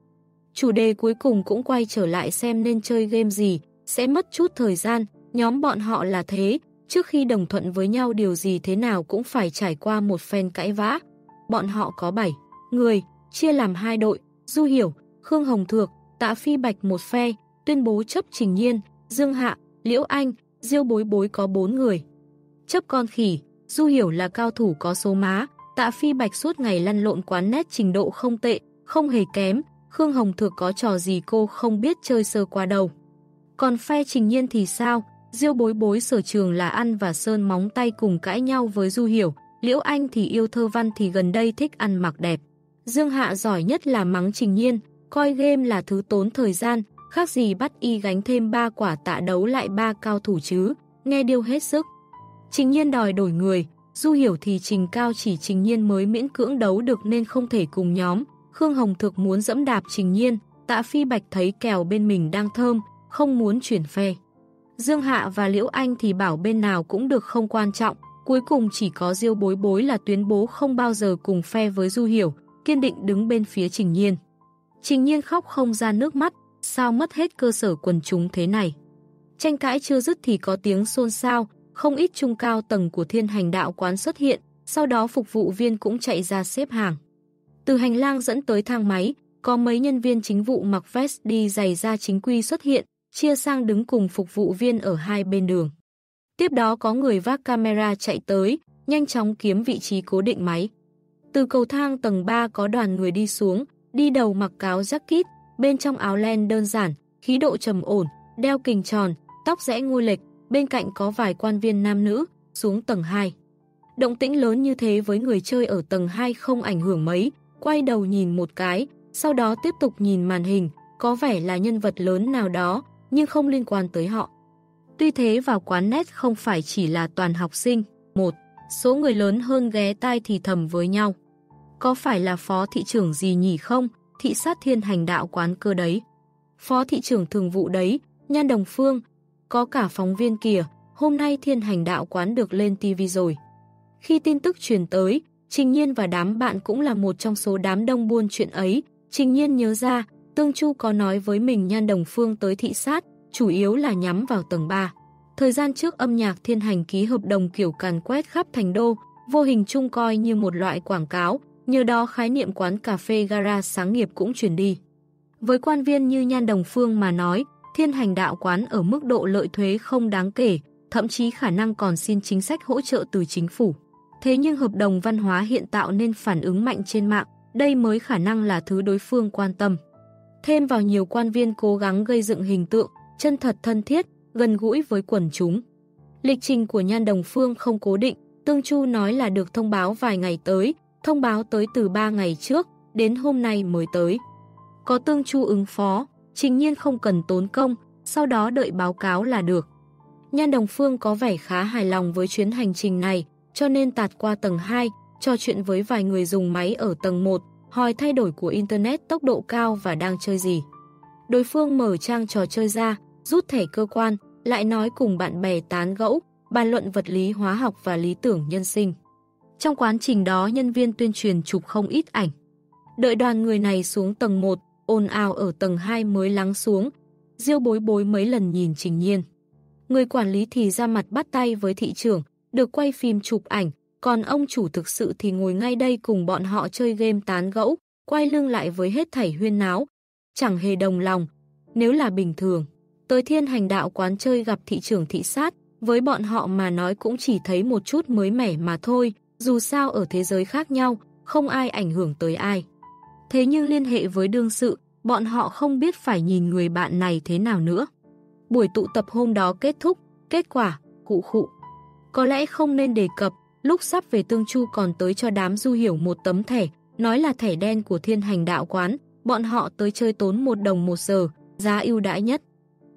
Chủ đề cuối cùng cũng quay trở lại xem nên chơi game gì, sẽ mất chút thời gian, nhóm bọn họ là thế, trước khi đồng thuận với nhau điều gì thế nào cũng phải trải qua một phen cãi vã. Bọn họ có 7 người, chia làm hai đội, Du Hiểu, Khương Hồng Thược, Tạ Phi Bạch một phe, tuyên bố chấp Trình Nhiên, Dương Hạ, Liễu Anh, Diêu Bối Bối có 4 người chấp con khỉ, Du Hiểu là cao thủ có số má, tạ phi bạch suốt ngày lăn lộn quán nét trình độ không tệ, không hề kém, Khương Hồng Thược có trò gì cô không biết chơi sơ qua đầu. Còn phe trình nhiên thì sao? Diêu bối bối sở trường là ăn và sơn móng tay cùng cãi nhau với Du Hiểu, Liễu Anh thì yêu thơ văn thì gần đây thích ăn mặc đẹp. Dương Hạ giỏi nhất là mắng trình nhiên, coi game là thứ tốn thời gian, khác gì bắt y gánh thêm ba quả tạ đấu lại ba cao thủ chứ, nghe điêu hết sức. Trình nhiên đòi đổi người, Du hiểu thì trình cao chỉ trình nhiên mới miễn cưỡng đấu được nên không thể cùng nhóm. Khương Hồng thực muốn dẫm đạp trình nhiên, tạ phi bạch thấy kèo bên mình đang thơm, không muốn chuyển phe. Dương Hạ và Liễu Anh thì bảo bên nào cũng được không quan trọng, cuối cùng chỉ có Diêu Bối Bối là tuyến bố không bao giờ cùng phe với Du Hiểu, kiên định đứng bên phía Trình Nhiên. Trình Nhiên khóc không ra nước mắt, sao mất hết cơ sở quần chúng thế này. Tranh cãi chưa dứt thì có tiếng xôn xao, không ít trung cao tầng của thiên hành đạo quán xuất hiện, sau đó phục vụ viên cũng chạy ra xếp hàng. Từ hành lang dẫn tới thang máy, có mấy nhân viên chính vụ mặc vest đi giày ra chính quy xuất hiện, chia sang đứng cùng phục vụ viên ở hai bên đường. Tiếp đó có người vác camera chạy tới, nhanh chóng kiếm vị trí cố định máy. Từ cầu thang tầng 3 có đoàn người đi xuống, đi đầu mặc cáo jacket, bên trong áo len đơn giản, khí độ trầm ổn, đeo kình tròn, tóc rẽ ngôi lệch, bên cạnh có vài quan viên nam nữ, xuống tầng 2. Động tĩnh lớn như thế với người chơi ở tầng 2 không ảnh hưởng mấy, quay đầu nhìn một cái, sau đó tiếp tục nhìn màn hình, có vẻ là nhân vật lớn nào đó, nhưng không liên quan tới họ. Tuy thế vào quán net không phải chỉ là toàn học sinh, một số người lớn hơn ghé tai thì thầm với nhau. Có phải là phó thị trưởng gì nhỉ không? Thị sát thiên hành đạo quán cơ đấy. Phó thị trưởng thường vụ đấy, Nhan Đồng Phương, có cả phóng viên kìa, hôm nay thiên hành đạo quán được lên TV rồi. Khi tin tức truyền tới, Trình Nhiên và đám bạn cũng là một trong số đám đông buôn chuyện ấy. Trình Nhiên nhớ ra, Tương Chu có nói với mình Nhan Đồng Phương tới thị sát, chủ yếu là nhắm vào tầng 3. Thời gian trước âm nhạc thiên hành ký hợp đồng kiểu càn quét khắp thành đô, vô hình chung coi như một loại quảng cáo, nhờ đó khái niệm quán cà phê gara sáng nghiệp cũng truyền đi. Với quan viên như Nhan Đồng Phương mà nói, thiên hành đạo quán ở mức độ lợi thuế không đáng kể, thậm chí khả năng còn xin chính sách hỗ trợ từ chính phủ. Thế nhưng hợp đồng văn hóa hiện tạo nên phản ứng mạnh trên mạng, đây mới khả năng là thứ đối phương quan tâm. Thêm vào nhiều quan viên cố gắng gây dựng hình tượng, chân thật thân thiết, gần gũi với quần chúng. Lịch trình của Nhan Đồng Phương không cố định, Tương Chu nói là được thông báo vài ngày tới, thông báo tới từ 3 ngày trước, đến hôm nay mới tới. Có Tương Chu ứng phó, trình nhiên không cần tốn công, sau đó đợi báo cáo là được. Nhan Đồng Phương có vẻ khá hài lòng với chuyến hành trình này, cho nên tạt qua tầng 2, trò chuyện với vài người dùng máy ở tầng 1, hỏi thay đổi của Internet tốc độ cao và đang chơi gì. Đối phương mở trang trò chơi ra, rút thẻ cơ quan, lại nói cùng bạn bè tán gẫu, bàn luận vật lý hóa học và lý tưởng nhân sinh. Trong quá trình đó nhân viên tuyên truyền chụp không ít ảnh. Đợi đoàn người này xuống tầng 1, ồn ào ở tầng 2 mới lắng xuống. Diêu bối bối mấy lần nhìn Trình Nhiên. Người quản lý thì ra mặt bắt tay với thị trưởng, được quay phim chụp ảnh, còn ông chủ thực sự thì ngồi ngay đây cùng bọn họ chơi game tán gẫu, quay lưng lại với hết thảy huyên náo. Chẳng hề đồng lòng, nếu là bình thường. Tới thiên hành đạo quán chơi gặp thị trưởng thị sát, với bọn họ mà nói cũng chỉ thấy một chút mới mẻ mà thôi, dù sao ở thế giới khác nhau, không ai ảnh hưởng tới ai. Thế nhưng liên hệ với đương sự, bọn họ không biết phải nhìn người bạn này thế nào nữa. Buổi tụ tập hôm đó kết thúc, kết quả, cụ khụ. Có lẽ không nên đề cập, lúc sắp về Tương Chu còn tới cho đám du hiểu một tấm thẻ, nói là thẻ đen của thiên hành đạo quán, bọn họ tới chơi tốn một đồng một giờ, giá ưu đãi nhất.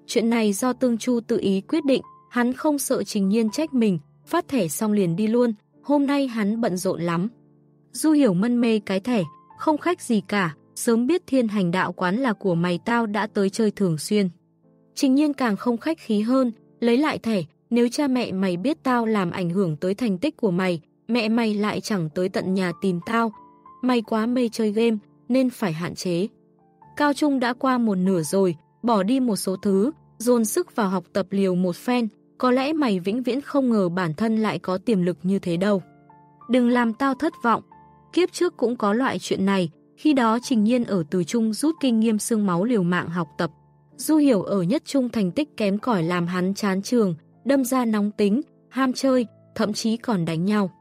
Chuyện này do Tương Chu tự ý quyết định, hắn không sợ trình nhiên trách mình, phát thẻ xong liền đi luôn, hôm nay hắn bận rộn lắm. Du hiểu mân mê cái thẻ, không khách gì cả, sớm biết thiên hành đạo quán là của mày tao đã tới chơi thường xuyên. Trình nhiên càng không khách khí hơn, lấy lại thẻ, nếu cha mẹ mày biết tao làm ảnh hưởng tới thành tích của mày, mẹ mày lại chẳng tới tận nhà tìm tao. Mày quá mê chơi game, nên phải hạn chế. Cao Trung đã qua một nửa rồi, bỏ đi một số thứ, dồn sức vào học tập liều một phen, có lẽ mày vĩnh viễn không ngờ bản thân lại có tiềm lực như thế đâu. Đừng làm tao thất vọng. Kiếp trước cũng có loại chuyện này, khi đó Trình Nhiên ở từ trung rút kinh nghiệm xương máu liều mạng học tập. Du hiểu ở nhất trung thành tích kém cỏi làm hắn chán trường, đâm ra nóng tính, ham chơi, thậm chí còn đánh nhau.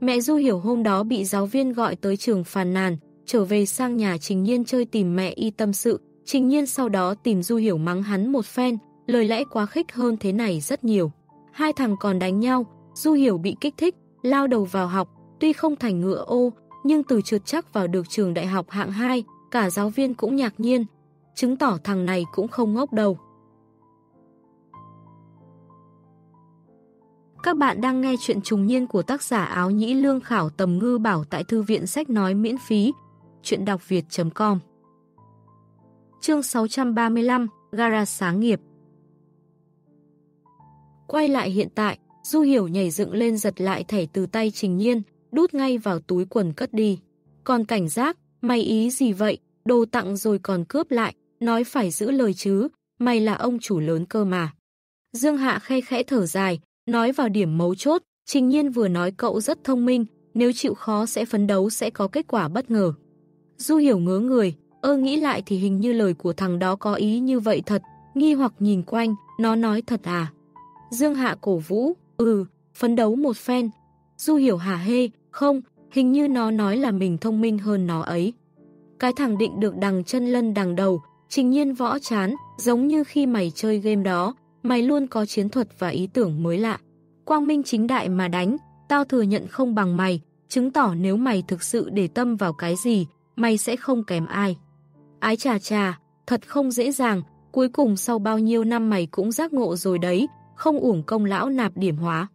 Mẹ Du hiểu hôm đó bị giáo viên gọi tới trường phàn nàn, trở về sang nhà Trình Nhiên chơi tìm mẹ y tâm sự. Trình Nhiên sau đó tìm Du hiểu mắng hắn một phen, lời lẽ quá khích hơn thế này rất nhiều. Hai thằng còn đánh nhau, Du hiểu bị kích thích, lao đầu vào học, tuy không thành ngựa ô, nhưng từ trượt chắc vào được trường đại học hạng 2, cả giáo viên cũng ngạc nhiên, chứng tỏ thằng này cũng không ngốc đâu. Các bạn đang nghe chuyện trùng niên của tác giả áo nhĩ lương khảo tầm ngư bảo tại thư viện sách nói miễn phí, chuyện đọc việt.com Chương 635, Gara sáng nghiệp Quay lại hiện tại, Du Hiểu nhảy dựng lên giật lại thẻ từ tay Trình Nhiên, đút ngay vào túi quần cất đi. Còn cảnh giác, mày ý gì vậy, đồ tặng rồi còn cướp lại, nói phải giữ lời chứ, mày là ông chủ lớn cơ mà. Dương Hạ khe khẽ thở dài, nói vào điểm mấu chốt, Trình Nhiên vừa nói cậu rất thông minh, nếu chịu khó sẽ phấn đấu sẽ có kết quả bất ngờ. Du hiểu ngớ người, ơ nghĩ lại thì hình như lời của thằng đó có ý như vậy thật, nghi hoặc nhìn quanh, nó nói thật à. Dương Hạ cổ vũ, ừ, phấn đấu một phen. Du hiểu hả hê, không, hình như nó nói là mình thông minh hơn nó ấy. Cái thằng định được đằng chân lân đằng đầu, trình nhiên võ chán, giống như khi mày chơi game đó, mày luôn có chiến thuật và ý tưởng mới lạ. Quang minh chính đại mà đánh, tao thừa nhận không bằng mày, chứng tỏ nếu mày thực sự để tâm vào cái gì, mày sẽ không kém ai. Ái trà trà, thật không dễ dàng, cuối cùng sau bao nhiêu năm mày cũng giác ngộ rồi đấy, không uổng công lão nạp điểm hóa.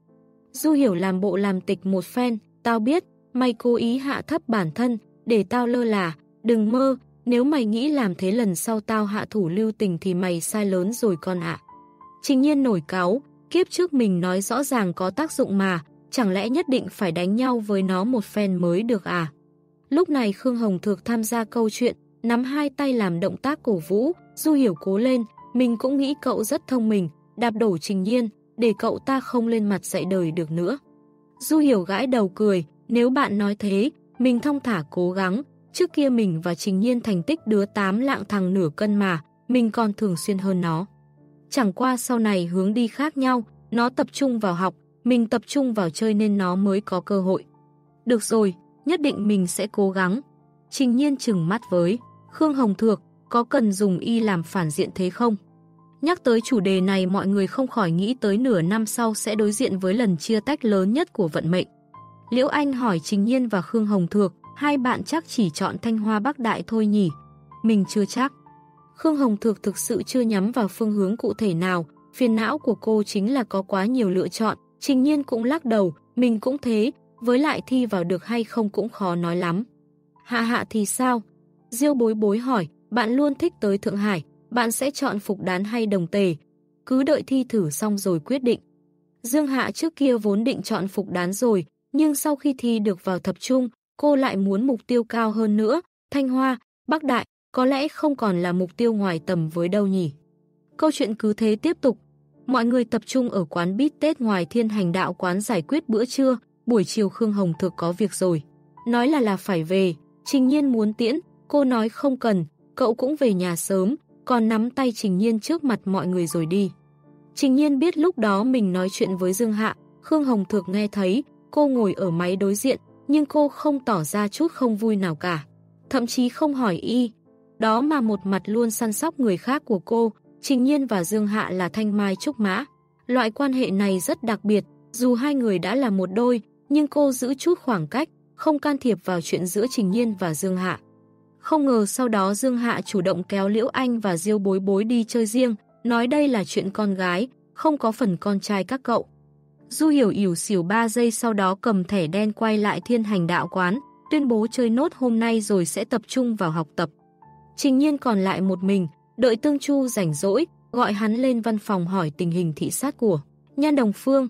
Du hiểu làm bộ làm tịch một phen, tao biết, mày cố ý hạ thấp bản thân, để tao lơ là, đừng mơ, nếu mày nghĩ làm thế lần sau tao hạ thủ lưu tình thì mày sai lớn rồi con ạ. Trình nhiên nổi cáo, kiếp trước mình nói rõ ràng có tác dụng mà, chẳng lẽ nhất định phải đánh nhau với nó một phen mới được à? Lúc này Khương Hồng Thược tham gia câu chuyện, nắm hai tay làm động tác cổ vũ, Du Hiểu cố lên, mình cũng nghĩ cậu rất thông minh, đạp đổ Trình Nhiên, để cậu ta không lên mặt dạy đời được nữa. Du Hiểu gãi đầu cười, nếu bạn nói thế, mình thông thả cố gắng, trước kia mình và Trình Nhiên thành tích đứa tám lạng thằng nửa cân mà, mình còn thường xuyên hơn nó. Chẳng qua sau này hướng đi khác nhau, nó tập trung vào học, mình tập trung vào chơi nên nó mới có cơ hội. Được rồi, nhất định mình sẽ cố gắng. Trình nhiên chừng mắt với, Khương Hồng Thược, có cần dùng y làm phản diện thế không? Nhắc tới chủ đề này mọi người không khỏi nghĩ tới nửa năm sau sẽ đối diện với lần chia tách lớn nhất của vận mệnh. Liễu Anh hỏi Trình Nhiên và Khương Hồng Thược, hai bạn chắc chỉ chọn Thanh Hoa Bắc Đại thôi nhỉ? Mình chưa chắc. Khương Hồng Thược thực sự chưa nhắm vào phương hướng cụ thể nào, phiền não của cô chính là có quá nhiều lựa chọn, Trình Nhiên cũng lắc đầu, mình cũng thế, với lại thi vào được hay không cũng khó nói lắm. Hạ hạ thì sao? Diêu bối bối hỏi, bạn luôn thích tới Thượng Hải, bạn sẽ chọn phục đán hay đồng tề? Cứ đợi thi thử xong rồi quyết định. Dương Hạ trước kia vốn định chọn phục đán rồi, nhưng sau khi thi được vào thập trung, cô lại muốn mục tiêu cao hơn nữa, Thanh Hoa, Bắc Đại, có lẽ không còn là mục tiêu ngoài tầm với đâu nhỉ. Câu chuyện cứ thế tiếp tục. Mọi người tập trung ở quán bít tết ngoài thiên hành đạo quán giải quyết bữa trưa, buổi chiều Khương Hồng thực có việc rồi. Nói là là phải về, Trình Nhiên muốn tiễn, cô nói không cần, cậu cũng về nhà sớm, còn nắm tay Trình Nhiên trước mặt mọi người rồi đi. Trình Nhiên biết lúc đó mình nói chuyện với Dương Hạ, Khương Hồng Thược nghe thấy, cô ngồi ở máy đối diện, nhưng cô không tỏ ra chút không vui nào cả. Thậm chí không hỏi y. Đó mà một mặt luôn săn sóc người khác của cô, Trình Nhiên và Dương Hạ là thanh mai trúc mã. Loại quan hệ này rất đặc biệt, dù hai người đã là một đôi, nhưng cô giữ chút khoảng cách, không can thiệp vào chuyện giữa Trình Nhiên và Dương Hạ. Không ngờ sau đó Dương Hạ chủ động kéo Liễu Anh và Diêu Bối Bối đi chơi riêng, nói đây là chuyện con gái, không có phần con trai các cậu. Du hiểu ỉu xỉu 3 giây sau đó cầm thẻ đen quay lại thiên hành đạo quán, tuyên bố chơi nốt hôm nay rồi sẽ tập trung vào học tập. Trình nhiên còn lại một mình, đợi Tương Chu rảnh rỗi, gọi hắn lên văn phòng hỏi tình hình thị sát của Nhan Đồng Phương.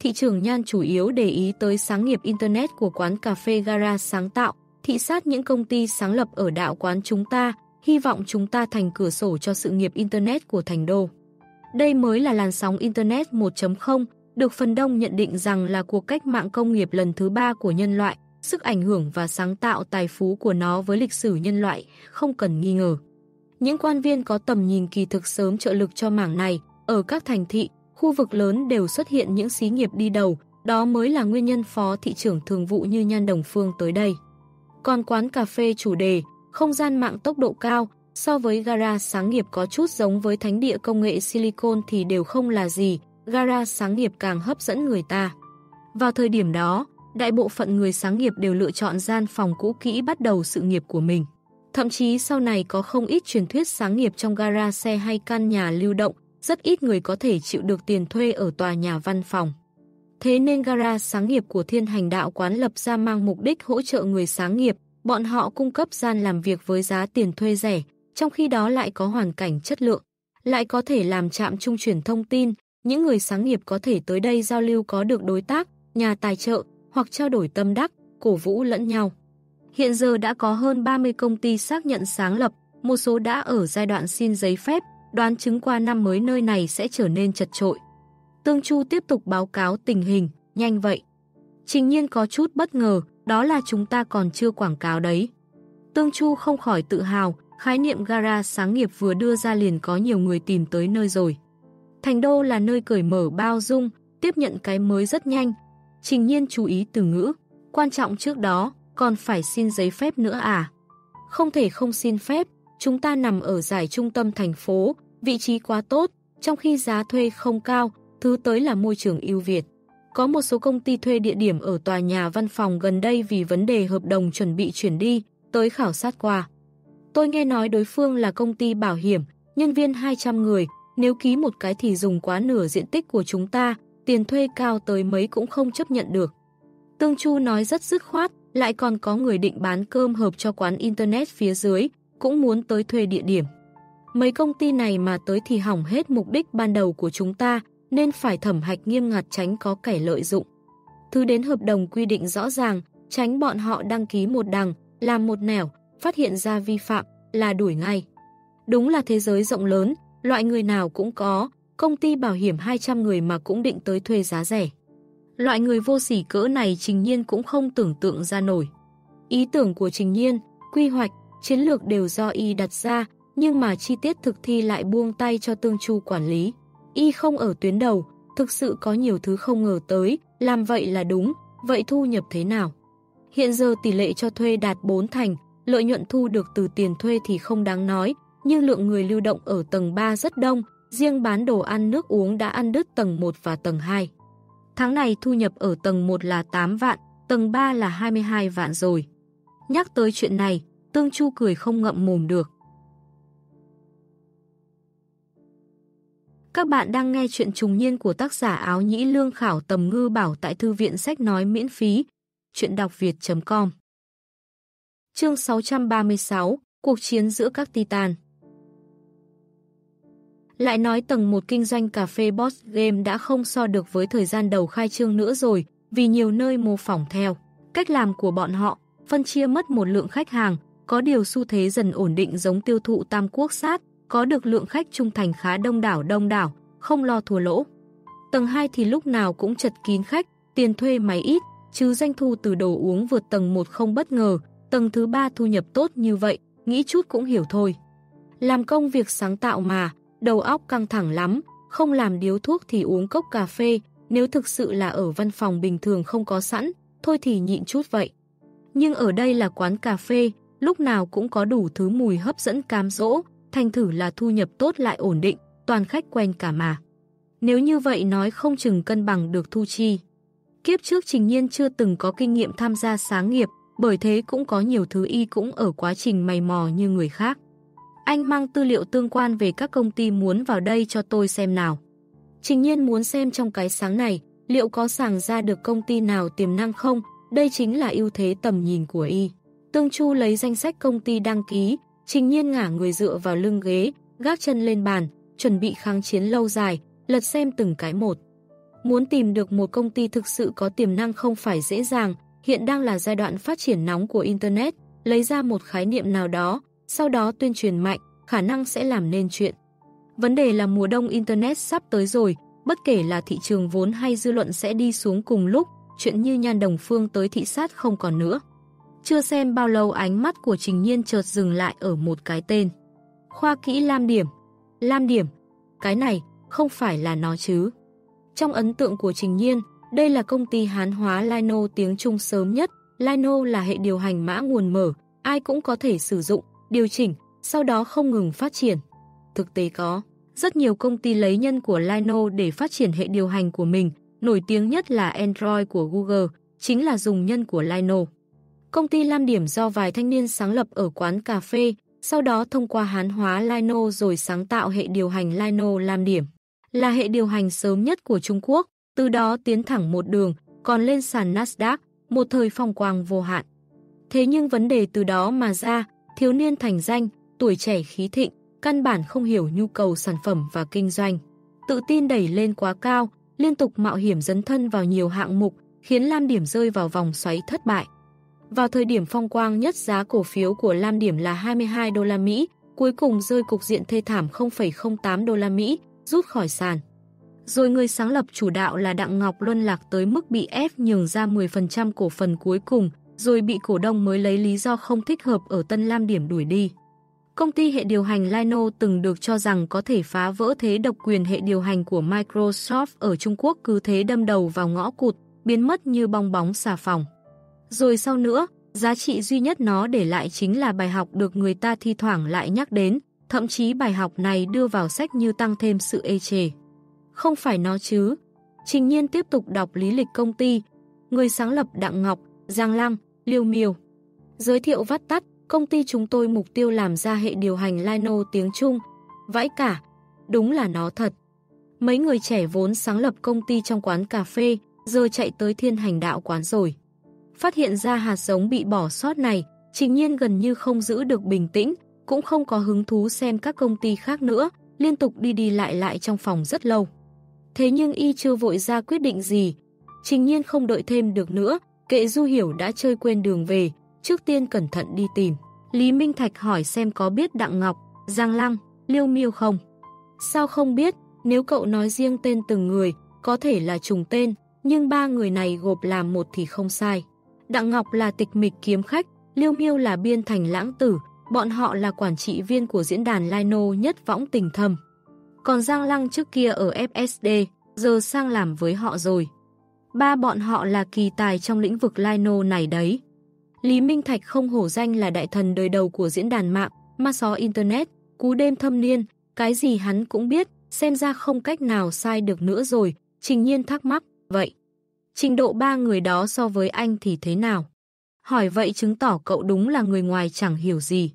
Thị trường Nhan chủ yếu để ý tới sáng nghiệp Internet của quán cà phê Gara sáng tạo, thị sát những công ty sáng lập ở đạo quán chúng ta, hy vọng chúng ta thành cửa sổ cho sự nghiệp Internet của thành đô. Đây mới là làn sóng Internet 1.0, được phần đông nhận định rằng là cuộc cách mạng công nghiệp lần thứ ba của nhân loại, sức ảnh hưởng và sáng tạo tài phú của nó với lịch sử nhân loại, không cần nghi ngờ. Những quan viên có tầm nhìn kỳ thực sớm trợ lực cho mảng này, ở các thành thị, khu vực lớn đều xuất hiện những xí nghiệp đi đầu, đó mới là nguyên nhân phó thị trưởng thường vụ như Nhan Đồng Phương tới đây. Còn quán cà phê chủ đề, không gian mạng tốc độ cao, so với gara sáng nghiệp có chút giống với thánh địa công nghệ silicon thì đều không là gì, gara sáng nghiệp càng hấp dẫn người ta. Vào thời điểm đó, đại bộ phận người sáng nghiệp đều lựa chọn gian phòng cũ kỹ bắt đầu sự nghiệp của mình. Thậm chí sau này có không ít truyền thuyết sáng nghiệp trong gara xe hay căn nhà lưu động, rất ít người có thể chịu được tiền thuê ở tòa nhà văn phòng. Thế nên gara sáng nghiệp của thiên hành đạo quán lập ra mang mục đích hỗ trợ người sáng nghiệp, bọn họ cung cấp gian làm việc với giá tiền thuê rẻ, trong khi đó lại có hoàn cảnh chất lượng, lại có thể làm trạm trung chuyển thông tin, những người sáng nghiệp có thể tới đây giao lưu có được đối tác, nhà tài trợ hoặc trao đổi tâm đắc, cổ vũ lẫn nhau. Hiện giờ đã có hơn 30 công ty xác nhận sáng lập, một số đã ở giai đoạn xin giấy phép, đoán chứng qua năm mới nơi này sẽ trở nên chật trội. Tương Chu tiếp tục báo cáo tình hình, nhanh vậy. Trình nhiên có chút bất ngờ, đó là chúng ta còn chưa quảng cáo đấy. Tương Chu không khỏi tự hào, khái niệm gara sáng nghiệp vừa đưa ra liền có nhiều người tìm tới nơi rồi. Thành đô là nơi cởi mở bao dung, tiếp nhận cái mới rất nhanh. Trình nhiên chú ý từ ngữ, quan trọng trước đó, còn phải xin giấy phép nữa à? Không thể không xin phép, chúng ta nằm ở giải trung tâm thành phố, vị trí quá tốt, trong khi giá thuê không cao, thứ tới là môi trường ưu việt. Có một số công ty thuê địa điểm ở tòa nhà văn phòng gần đây vì vấn đề hợp đồng chuẩn bị chuyển đi, tới khảo sát qua. Tôi nghe nói đối phương là công ty bảo hiểm, nhân viên 200 người, nếu ký một cái thì dùng quá nửa diện tích của chúng ta, tiền thuê cao tới mấy cũng không chấp nhận được. Tương Chu nói rất dứt khoát, lại còn có người định bán cơm hợp cho quán Internet phía dưới, cũng muốn tới thuê địa điểm. Mấy công ty này mà tới thì hỏng hết mục đích ban đầu của chúng ta, nên phải thẩm hạch nghiêm ngặt tránh có kẻ lợi dụng. Thứ đến hợp đồng quy định rõ ràng, tránh bọn họ đăng ký một đằng, làm một nẻo, phát hiện ra vi phạm, là đuổi ngay. Đúng là thế giới rộng lớn, loại người nào cũng có, công ty bảo hiểm 200 người mà cũng định tới thuê giá rẻ. Loại người vô sỉ cỡ này Trình Nhiên cũng không tưởng tượng ra nổi. Ý tưởng của Trình Nhiên, quy hoạch, chiến lược đều do y đặt ra, nhưng mà chi tiết thực thi lại buông tay cho Tương Chu quản lý. Y không ở tuyến đầu, thực sự có nhiều thứ không ngờ tới, làm vậy là đúng, vậy thu nhập thế nào? Hiện giờ tỷ lệ cho thuê đạt 4 thành, lợi nhuận thu được từ tiền thuê thì không đáng nói, nhưng lượng người lưu động ở tầng 3 rất đông, riêng bán đồ ăn nước uống đã ăn đứt tầng 1 và tầng 2. Tháng này thu nhập ở tầng 1 là 8 vạn, tầng 3 là 22 vạn rồi. Nhắc tới chuyện này, Tương Chu cười không ngậm mồm được. Các bạn đang nghe chuyện trùng niên của tác giả áo nhĩ lương khảo tầm ngư bảo tại thư viện sách nói miễn phí. Chuyện đọc việt.com Chương 636 Cuộc chiến giữa các titan Lại nói tầng một kinh doanh cà phê Boss Game đã không so được với thời gian đầu khai trương nữa rồi, vì nhiều nơi mô phỏng theo. Cách làm của bọn họ, phân chia mất một lượng khách hàng, có điều xu thế dần ổn định giống tiêu thụ tam quốc sát, có được lượng khách trung thành khá đông đảo đông đảo, không lo thua lỗ. Tầng 2 thì lúc nào cũng chật kín khách, tiền thuê máy ít, chứ doanh thu từ đồ uống vượt tầng 1 không bất ngờ, tầng thứ 3 thu nhập tốt như vậy, nghĩ chút cũng hiểu thôi. Làm công việc sáng tạo mà, đầu óc căng thẳng lắm, không làm điếu thuốc thì uống cốc cà phê, nếu thực sự là ở văn phòng bình thường không có sẵn, thôi thì nhịn chút vậy. Nhưng ở đây là quán cà phê, lúc nào cũng có đủ thứ mùi hấp dẫn cám dỗ, thành thử là thu nhập tốt lại ổn định, toàn khách quen cả mà. Nếu như vậy nói không chừng cân bằng được thu chi. Kiếp trước Trình Nhiên chưa từng có kinh nghiệm tham gia sáng nghiệp, bởi thế cũng có nhiều thứ y cũng ở quá trình mày mò như người khác. Anh mang tư liệu tương quan về các công ty muốn vào đây cho tôi xem nào. Trình Nhiên muốn xem trong cái sáng này, liệu có sàng ra được công ty nào tiềm năng không, đây chính là ưu thế tầm nhìn của y. Tương Chu lấy danh sách công ty đăng ký, Trình Nhiên ngả người dựa vào lưng ghế, gác chân lên bàn, chuẩn bị kháng chiến lâu dài, lật xem từng cái một. Muốn tìm được một công ty thực sự có tiềm năng không phải dễ dàng, hiện đang là giai đoạn phát triển nóng của Internet, lấy ra một khái niệm nào đó, sau đó tuyên truyền mạnh, khả năng sẽ làm nên chuyện. Vấn đề là mùa đông Internet sắp tới rồi, bất kể là thị trường vốn hay dư luận sẽ đi xuống cùng lúc, chuyện như nhan đồng phương tới thị sát không còn nữa. Chưa xem bao lâu ánh mắt của Trình Nhiên chợt dừng lại ở một cái tên. Khoa kỹ Lam Điểm. Lam Điểm. Cái này, không phải là nó chứ. Trong ấn tượng của Trình Nhiên, đây là công ty hán hóa Lino tiếng Trung sớm nhất. Lino là hệ điều hành mã nguồn mở, ai cũng có thể sử dụng, điều chỉnh, sau đó không ngừng phát triển. Thực tế có, rất nhiều công ty lấy nhân của Lino để phát triển hệ điều hành của mình, nổi tiếng nhất là Android của Google, chính là dùng nhân của Lino. Công ty Lam Điểm do vài thanh niên sáng lập ở quán cà phê, sau đó thông qua hán hóa Lino rồi sáng tạo hệ điều hành Lino Lam Điểm. Là hệ điều hành sớm nhất của Trung Quốc, từ đó tiến thẳng một đường, còn lên sàn Nasdaq, một thời phong quang vô hạn. Thế nhưng vấn đề từ đó mà ra, thiếu niên thành danh, tuổi trẻ khí thịnh, căn bản không hiểu nhu cầu sản phẩm và kinh doanh. Tự tin đẩy lên quá cao, liên tục mạo hiểm dấn thân vào nhiều hạng mục, khiến Lam Điểm rơi vào vòng xoáy thất bại. Vào thời điểm phong quang nhất giá cổ phiếu của Lam Điểm là 22 đô la Mỹ, cuối cùng rơi cục diện thê thảm 0,08 đô la Mỹ, rút khỏi sàn. Rồi người sáng lập chủ đạo là Đặng Ngọc Luân lạc tới mức bị ép nhường ra 10% cổ phần cuối cùng, rồi bị cổ đông mới lấy lý do không thích hợp ở Tân Lam Điểm đuổi đi. Công ty hệ điều hành Lino từng được cho rằng có thể phá vỡ thế độc quyền hệ điều hành của Microsoft ở Trung Quốc cứ thế đâm đầu vào ngõ cụt, biến mất như bong bóng xà phòng. Rồi sau nữa, giá trị duy nhất nó để lại chính là bài học được người ta thi thoảng lại nhắc đến, thậm chí bài học này đưa vào sách như tăng thêm sự ê chề. Không phải nó chứ. Trình nhiên tiếp tục đọc lý lịch công ty, người sáng lập Đặng Ngọc, Giang Lăng, Liêu Miêu. Giới thiệu vắt tắt, công ty chúng tôi mục tiêu làm ra hệ điều hành Lino tiếng Trung. Vãi cả, đúng là nó thật. Mấy người trẻ vốn sáng lập công ty trong quán cà phê, giờ chạy tới thiên hành đạo quán rồi. Phát hiện ra hạt giống bị bỏ sót này, trình nhiên gần như không giữ được bình tĩnh, cũng không có hứng thú xem các công ty khác nữa, liên tục đi đi lại lại trong phòng rất lâu. Thế nhưng y chưa vội ra quyết định gì, trình nhiên không đợi thêm được nữa, kệ Du Hiểu đã chơi quên đường về, trước tiên cẩn thận đi tìm. Lý Minh Thạch hỏi xem có biết Đặng Ngọc, Giang Lăng, Liêu Miêu không? Sao không biết, nếu cậu nói riêng tên từng người, có thể là trùng tên, nhưng ba người này gộp làm một thì không sai. Đặng Ngọc là tịch mịch kiếm khách, Liêu Miêu là biên thành lãng tử, bọn họ là quản trị viên của diễn đàn Lino nhất võng tình thầm. Còn Giang Lăng trước kia ở FSD, giờ sang làm với họ rồi. Ba bọn họ là kỳ tài trong lĩnh vực Lino này đấy. Lý Minh Thạch không hổ danh là đại thần đời đầu của diễn đàn mạng, ma xó Internet, cú đêm thâm niên, cái gì hắn cũng biết, xem ra không cách nào sai được nữa rồi, trình nhiên thắc mắc, vậy. Trình độ ba người đó so với anh thì thế nào? Hỏi vậy chứng tỏ cậu đúng là người ngoài chẳng hiểu gì.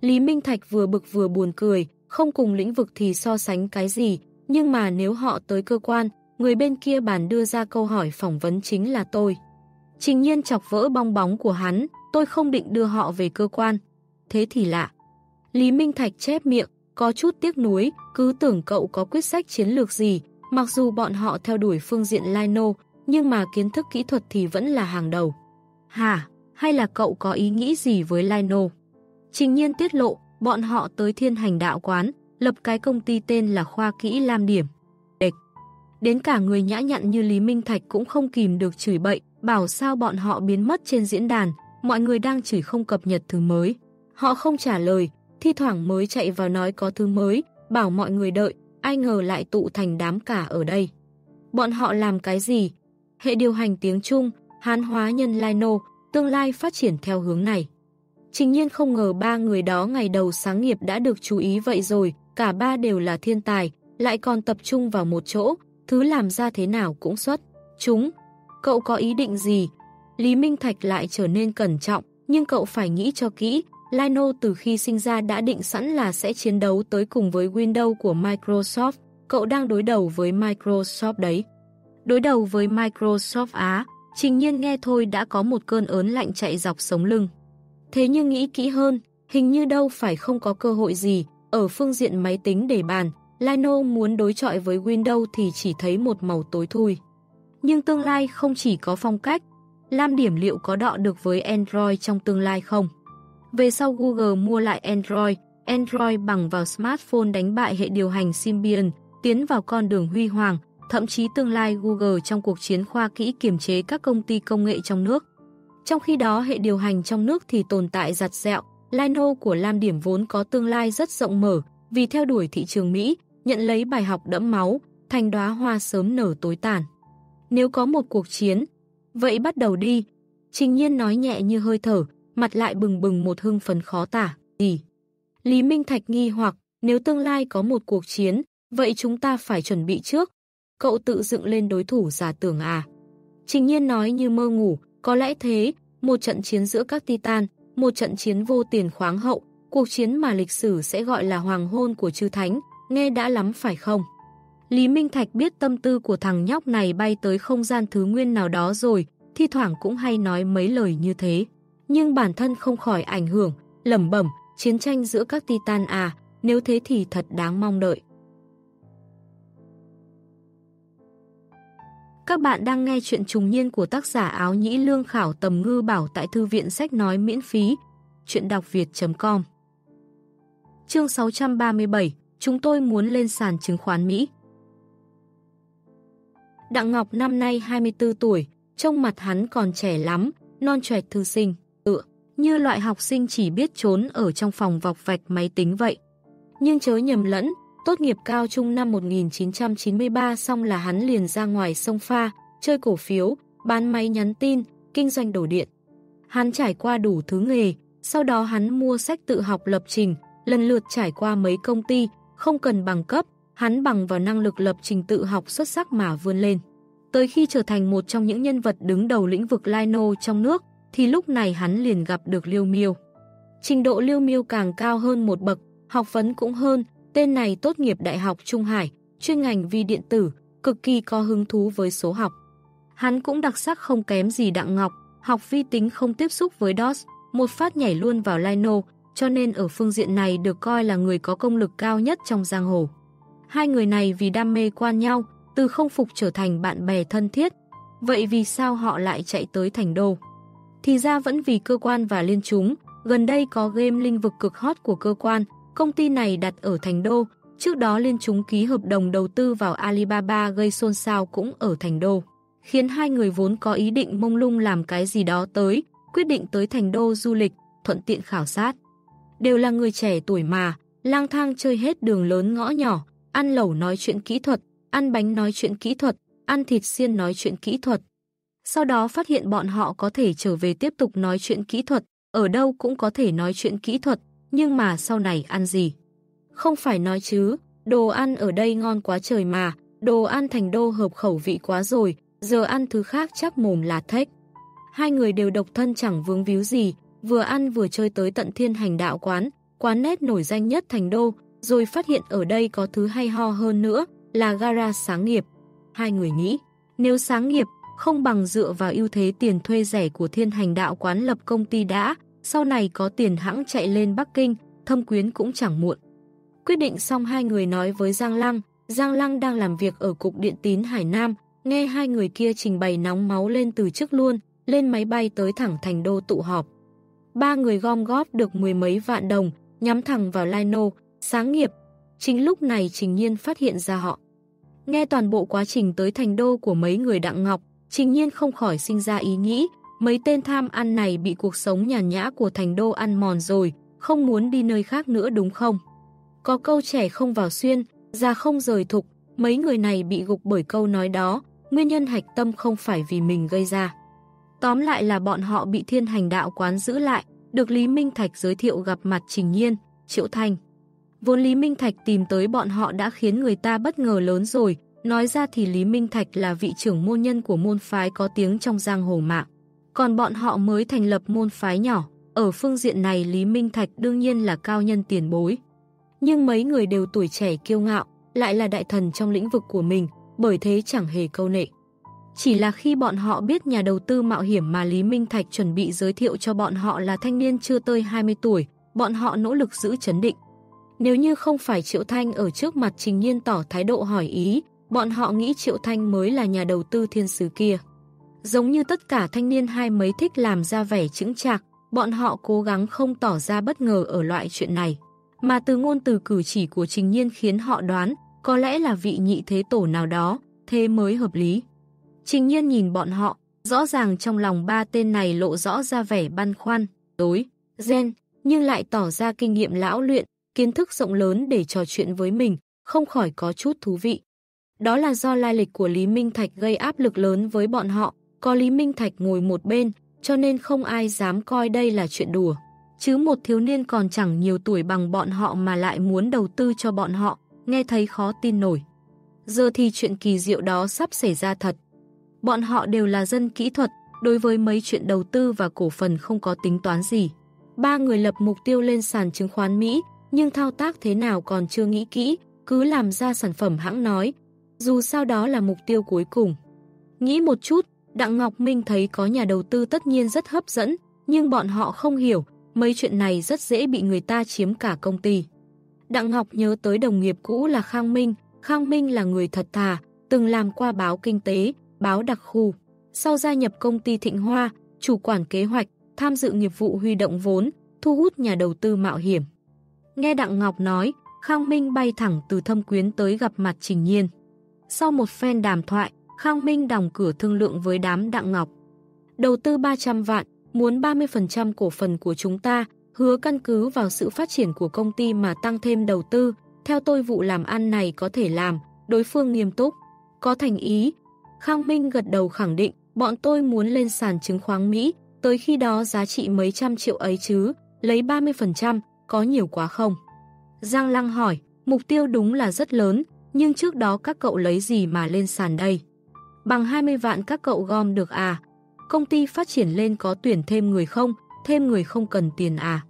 Lý Minh Thạch vừa bực vừa buồn cười, không cùng lĩnh vực thì so sánh cái gì, nhưng mà nếu họ tới cơ quan, người bên kia bàn đưa ra câu hỏi phỏng vấn chính là tôi. Trình nhiên chọc vỡ bong bóng của hắn, tôi không định đưa họ về cơ quan. Thế thì lạ. Lý Minh Thạch chép miệng, có chút tiếc nuối, cứ tưởng cậu có quyết sách chiến lược gì, mặc dù bọn họ theo đuổi phương diện Lino, nhưng mà kiến thức kỹ thuật thì vẫn là hàng đầu. Hả? Hay là cậu có ý nghĩ gì với Lino? Trình nhiên tiết lộ, bọn họ tới thiên hành đạo quán, lập cái công ty tên là Khoa Kỹ Lam Điểm. Địch. Đến cả người nhã nhặn như Lý Minh Thạch cũng không kìm được chửi bậy, bảo sao bọn họ biến mất trên diễn đàn, mọi người đang chửi không cập nhật thứ mới. Họ không trả lời, thi thoảng mới chạy vào nói có thứ mới, bảo mọi người đợi, ai ngờ lại tụ thành đám cả ở đây. Bọn họ làm cái gì? Hệ điều hành tiếng Trung, hán hóa nhân Lino, tương lai phát triển theo hướng này. Trình nhiên không ngờ ba người đó ngày đầu sáng nghiệp đã được chú ý vậy rồi, cả ba đều là thiên tài, lại còn tập trung vào một chỗ, thứ làm ra thế nào cũng xuất. Chúng, cậu có ý định gì? Lý Minh Thạch lại trở nên cẩn trọng, nhưng cậu phải nghĩ cho kỹ, Lino từ khi sinh ra đã định sẵn là sẽ chiến đấu tới cùng với Windows của Microsoft, cậu đang đối đầu với Microsoft đấy. Đối đầu với Microsoft Á, trình nhiên nghe thôi đã có một cơn ớn lạnh chạy dọc sống lưng. Thế nhưng nghĩ kỹ hơn, hình như đâu phải không có cơ hội gì, ở phương diện máy tính để bàn, Lino muốn đối chọi với Windows thì chỉ thấy một màu tối thui. Nhưng tương lai không chỉ có phong cách, Lam điểm liệu có đọ được với Android trong tương lai không? Về sau Google mua lại Android, Android bằng vào smartphone đánh bại hệ điều hành Symbian, tiến vào con đường huy hoàng, thậm chí tương lai Google trong cuộc chiến khoa kỹ kiểm chế các công ty công nghệ trong nước. Trong khi đó hệ điều hành trong nước thì tồn tại giặt dẹo, Lino của Lam Điểm vốn có tương lai rất rộng mở, vì theo đuổi thị trường Mỹ, nhận lấy bài học đẫm máu, thành đóa hoa sớm nở tối tàn. Nếu có một cuộc chiến, vậy bắt đầu đi. Trình nhiên nói nhẹ như hơi thở, mặt lại bừng bừng một hưng phấn khó tả. Gì? Lý Minh Thạch nghi hoặc, nếu tương lai có một cuộc chiến, vậy chúng ta phải chuẩn bị trước. Cậu tự dựng lên đối thủ giả tưởng à? Trình nhiên nói như mơ ngủ, có lẽ thế, một trận chiến giữa các titan, một trận chiến vô tiền khoáng hậu, cuộc chiến mà lịch sử sẽ gọi là hoàng hôn của chư thánh, nghe đã lắm phải không? Lý Minh Thạch biết tâm tư của thằng nhóc này bay tới không gian thứ nguyên nào đó rồi, thi thoảng cũng hay nói mấy lời như thế. Nhưng bản thân không khỏi ảnh hưởng, lẩm bẩm, chiến tranh giữa các titan à, nếu thế thì thật đáng mong đợi. Các bạn đang nghe chuyện trùng niên của tác giả áo nhĩ lương khảo tầm ngư bảo tại thư viện sách nói miễn phí. Chuyện đọc việt.com Chương 637 Chúng tôi muốn lên sàn chứng khoán Mỹ Đặng Ngọc năm nay 24 tuổi, trông mặt hắn còn trẻ lắm, non trẻ thư sinh, tựa, như loại học sinh chỉ biết trốn ở trong phòng vọc vạch máy tính vậy. Nhưng chớ nhầm lẫn, Tốt nghiệp cao trung năm 1993 xong là hắn liền ra ngoài sông pha, chơi cổ phiếu, bán máy nhắn tin, kinh doanh đổ điện. Hắn trải qua đủ thứ nghề, sau đó hắn mua sách tự học lập trình, lần lượt trải qua mấy công ty, không cần bằng cấp, hắn bằng vào năng lực lập trình tự học xuất sắc mà vươn lên. Tới khi trở thành một trong những nhân vật đứng đầu lĩnh vực Lino trong nước, thì lúc này hắn liền gặp được Liêu Miêu. Trình độ Liêu Miêu càng cao hơn một bậc, học vấn cũng hơn, Tên này tốt nghiệp Đại học Trung Hải, chuyên ngành vi điện tử, cực kỳ có hứng thú với số học. Hắn cũng đặc sắc không kém gì Đặng Ngọc, học vi tính không tiếp xúc với DOS, một phát nhảy luôn vào Lino, cho nên ở phương diện này được coi là người có công lực cao nhất trong giang hồ. Hai người này vì đam mê quan nhau, từ không phục trở thành bạn bè thân thiết. Vậy vì sao họ lại chạy tới thành đô? Thì ra vẫn vì cơ quan và liên chúng, gần đây có game linh vực cực hot của cơ quan, Công ty này đặt ở Thành Đô, trước đó liên chúng ký hợp đồng đầu tư vào Alibaba gây xôn xao cũng ở Thành Đô, khiến hai người vốn có ý định mông lung làm cái gì đó tới, quyết định tới Thành Đô du lịch, thuận tiện khảo sát. Đều là người trẻ tuổi mà, lang thang chơi hết đường lớn ngõ nhỏ, ăn lẩu nói chuyện kỹ thuật, ăn bánh nói chuyện kỹ thuật, ăn thịt xiên nói chuyện kỹ thuật. Sau đó phát hiện bọn họ có thể trở về tiếp tục nói chuyện kỹ thuật, ở đâu cũng có thể nói chuyện kỹ thuật, nhưng mà sau này ăn gì? Không phải nói chứ, đồ ăn ở đây ngon quá trời mà, đồ ăn thành đô hợp khẩu vị quá rồi, giờ ăn thứ khác chắc mồm là thách. Hai người đều độc thân chẳng vướng víu gì, vừa ăn vừa chơi tới tận thiên hành đạo quán, quán nét nổi danh nhất thành đô, rồi phát hiện ở đây có thứ hay ho hơn nữa, là gara sáng nghiệp. Hai người nghĩ, nếu sáng nghiệp, không bằng dựa vào ưu thế tiền thuê rẻ của thiên hành đạo quán lập công ty đã, sau này có tiền hãng chạy lên Bắc Kinh, thâm quyến cũng chẳng muộn. Quyết định xong hai người nói với Giang Lăng, Giang Lăng đang làm việc ở Cục Điện Tín Hải Nam, nghe hai người kia trình bày nóng máu lên từ trước luôn, lên máy bay tới thẳng thành đô tụ họp. Ba người gom góp được mười mấy vạn đồng, nhắm thẳng vào Lino, sáng nghiệp. Chính lúc này Trình Nhiên phát hiện ra họ. Nghe toàn bộ quá trình tới thành đô của mấy người Đặng Ngọc, Trình Nhiên không khỏi sinh ra ý nghĩ, mấy tên tham ăn này bị cuộc sống nhàn nhã của thành đô ăn mòn rồi, không muốn đi nơi khác nữa đúng không? Có câu trẻ không vào xuyên, già không rời thục, mấy người này bị gục bởi câu nói đó, nguyên nhân hạch tâm không phải vì mình gây ra. Tóm lại là bọn họ bị thiên hành đạo quán giữ lại, được Lý Minh Thạch giới thiệu gặp mặt Trình Nhiên, Triệu Thanh. Vốn Lý Minh Thạch tìm tới bọn họ đã khiến người ta bất ngờ lớn rồi, nói ra thì Lý Minh Thạch là vị trưởng môn nhân của môn phái có tiếng trong giang hồ mạng. Còn bọn họ mới thành lập môn phái nhỏ, ở phương diện này Lý Minh Thạch đương nhiên là cao nhân tiền bối. Nhưng mấy người đều tuổi trẻ kiêu ngạo, lại là đại thần trong lĩnh vực của mình, bởi thế chẳng hề câu nệ. Chỉ là khi bọn họ biết nhà đầu tư mạo hiểm mà Lý Minh Thạch chuẩn bị giới thiệu cho bọn họ là thanh niên chưa tới 20 tuổi, bọn họ nỗ lực giữ chấn định. Nếu như không phải Triệu Thanh ở trước mặt Trình Nhiên tỏ thái độ hỏi ý, bọn họ nghĩ Triệu Thanh mới là nhà đầu tư thiên sứ kia. Giống như tất cả thanh niên hai mấy thích làm ra vẻ chững chạc, bọn họ cố gắng không tỏ ra bất ngờ ở loại chuyện này. Mà từ ngôn từ cử chỉ của Trình Nhiên khiến họ đoán có lẽ là vị nhị thế tổ nào đó, thế mới hợp lý. Trình Nhiên nhìn bọn họ, rõ ràng trong lòng ba tên này lộ rõ ra vẻ băn khoăn, tối, gen, nhưng lại tỏ ra kinh nghiệm lão luyện, kiến thức rộng lớn để trò chuyện với mình, không khỏi có chút thú vị. Đó là do lai lịch của Lý Minh Thạch gây áp lực lớn với bọn họ, có Lý Minh Thạch ngồi một bên, cho nên không ai dám coi đây là chuyện đùa. Chứ một thiếu niên còn chẳng nhiều tuổi bằng bọn họ mà lại muốn đầu tư cho bọn họ, nghe thấy khó tin nổi. Giờ thì chuyện kỳ diệu đó sắp xảy ra thật. Bọn họ đều là dân kỹ thuật, đối với mấy chuyện đầu tư và cổ phần không có tính toán gì. Ba người lập mục tiêu lên sàn chứng khoán Mỹ, nhưng thao tác thế nào còn chưa nghĩ kỹ, cứ làm ra sản phẩm hãng nói. Dù sao đó là mục tiêu cuối cùng. Nghĩ một chút, Đặng Ngọc Minh thấy có nhà đầu tư tất nhiên rất hấp dẫn, nhưng bọn họ không hiểu, mấy chuyện này rất dễ bị người ta chiếm cả công ty. Đặng Ngọc nhớ tới đồng nghiệp cũ là Khang Minh, Khang Minh là người thật thà, từng làm qua báo kinh tế, báo đặc khu. Sau gia nhập công ty Thịnh Hoa, chủ quản kế hoạch, tham dự nghiệp vụ huy động vốn, thu hút nhà đầu tư mạo hiểm. Nghe Đặng Ngọc nói, Khang Minh bay thẳng từ thâm quyến tới gặp mặt Trình Nhiên. Sau một phen đàm thoại, Khang Minh đóng cửa thương lượng với đám Đặng Ngọc. Đầu tư 300 vạn, muốn 30% cổ phần của chúng ta, hứa căn cứ vào sự phát triển của công ty mà tăng thêm đầu tư. Theo tôi vụ làm ăn này có thể làm, đối phương nghiêm túc, có thành ý. Khang Minh gật đầu khẳng định, bọn tôi muốn lên sàn chứng khoán Mỹ, tới khi đó giá trị mấy trăm triệu ấy chứ, lấy 30%, có nhiều quá không? Giang Lăng hỏi, mục tiêu đúng là rất lớn, nhưng trước đó các cậu lấy gì mà lên sàn đây? Bằng 20 vạn các cậu gom được à? Công ty phát triển lên có tuyển thêm người không? Thêm người không cần tiền à?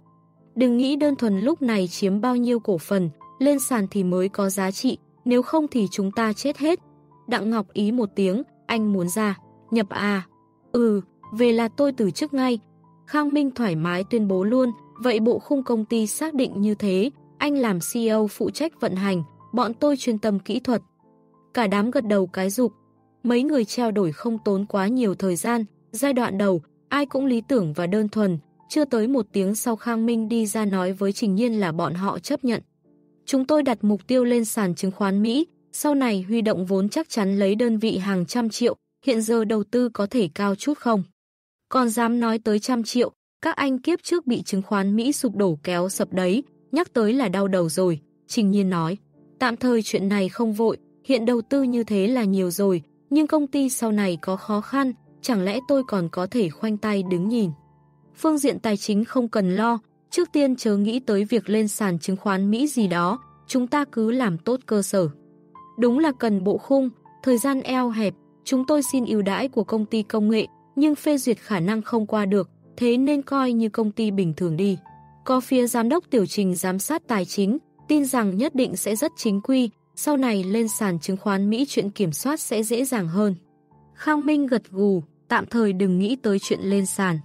Đừng nghĩ đơn thuần lúc này chiếm bao nhiêu cổ phần, lên sàn thì mới có giá trị, nếu không thì chúng ta chết hết. Đặng Ngọc ý một tiếng, anh muốn ra, nhập à? Ừ, về là tôi từ chức ngay. Khang Minh thoải mái tuyên bố luôn, vậy bộ khung công ty xác định như thế, anh làm CEO phụ trách vận hành, bọn tôi chuyên tâm kỹ thuật. Cả đám gật đầu cái dục, mấy người trao đổi không tốn quá nhiều thời gian, giai đoạn đầu, ai cũng lý tưởng và đơn thuần, chưa tới một tiếng sau Khang Minh đi ra nói với Trình Nhiên là bọn họ chấp nhận. Chúng tôi đặt mục tiêu lên sàn chứng khoán Mỹ, sau này huy động vốn chắc chắn lấy đơn vị hàng trăm triệu, hiện giờ đầu tư có thể cao chút không? Còn dám nói tới trăm triệu, các anh kiếp trước bị chứng khoán Mỹ sụp đổ kéo sập đấy, nhắc tới là đau đầu rồi, Trình Nhiên nói. Tạm thời chuyện này không vội, hiện đầu tư như thế là nhiều rồi, nhưng công ty sau này có khó khăn, chẳng lẽ tôi còn có thể khoanh tay đứng nhìn. Phương diện tài chính không cần lo, trước tiên chớ nghĩ tới việc lên sàn chứng khoán Mỹ gì đó, chúng ta cứ làm tốt cơ sở. Đúng là cần bộ khung, thời gian eo hẹp, chúng tôi xin ưu đãi của công ty công nghệ, nhưng phê duyệt khả năng không qua được, thế nên coi như công ty bình thường đi. Có phía giám đốc tiểu trình giám sát tài chính, tin rằng nhất định sẽ rất chính quy, sau này lên sàn chứng khoán Mỹ chuyện kiểm soát sẽ dễ dàng hơn. Khang Minh gật gù, tạm thời đừng nghĩ tới chuyện lên sàn.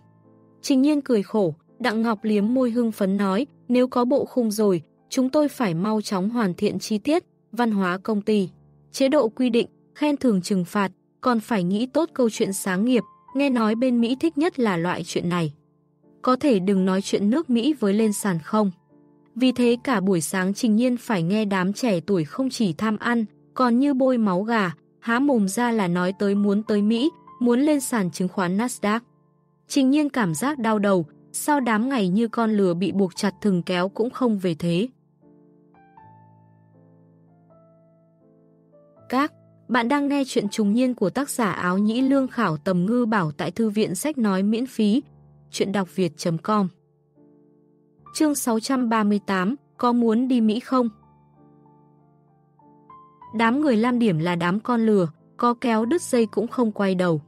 Trình nhiên cười khổ, Đặng Ngọc liếm môi hưng phấn nói, nếu có bộ khung rồi, chúng tôi phải mau chóng hoàn thiện chi tiết, văn hóa công ty. Chế độ quy định, khen thưởng trừng phạt, còn phải nghĩ tốt câu chuyện sáng nghiệp, nghe nói bên Mỹ thích nhất là loại chuyện này. Có thể đừng nói chuyện nước Mỹ với lên sàn không? Vì thế cả buổi sáng Trình Nhiên phải nghe đám trẻ tuổi không chỉ tham ăn, còn như bôi máu gà, há mồm ra là nói tới muốn tới Mỹ, muốn lên sàn chứng khoán Nasdaq. Trình Nhiên cảm giác đau đầu, sau đám ngày như con lừa bị buộc chặt thừng kéo cũng không về thế. Các bạn đang nghe chuyện trùng niên của tác giả áo nhĩ lương khảo tầm ngư bảo tại thư viện sách nói miễn phí, chuyện đọc việt.com Chương 638, có muốn đi Mỹ không? Đám người Lam Điểm là đám con lừa, có kéo đứt dây cũng không quay đầu.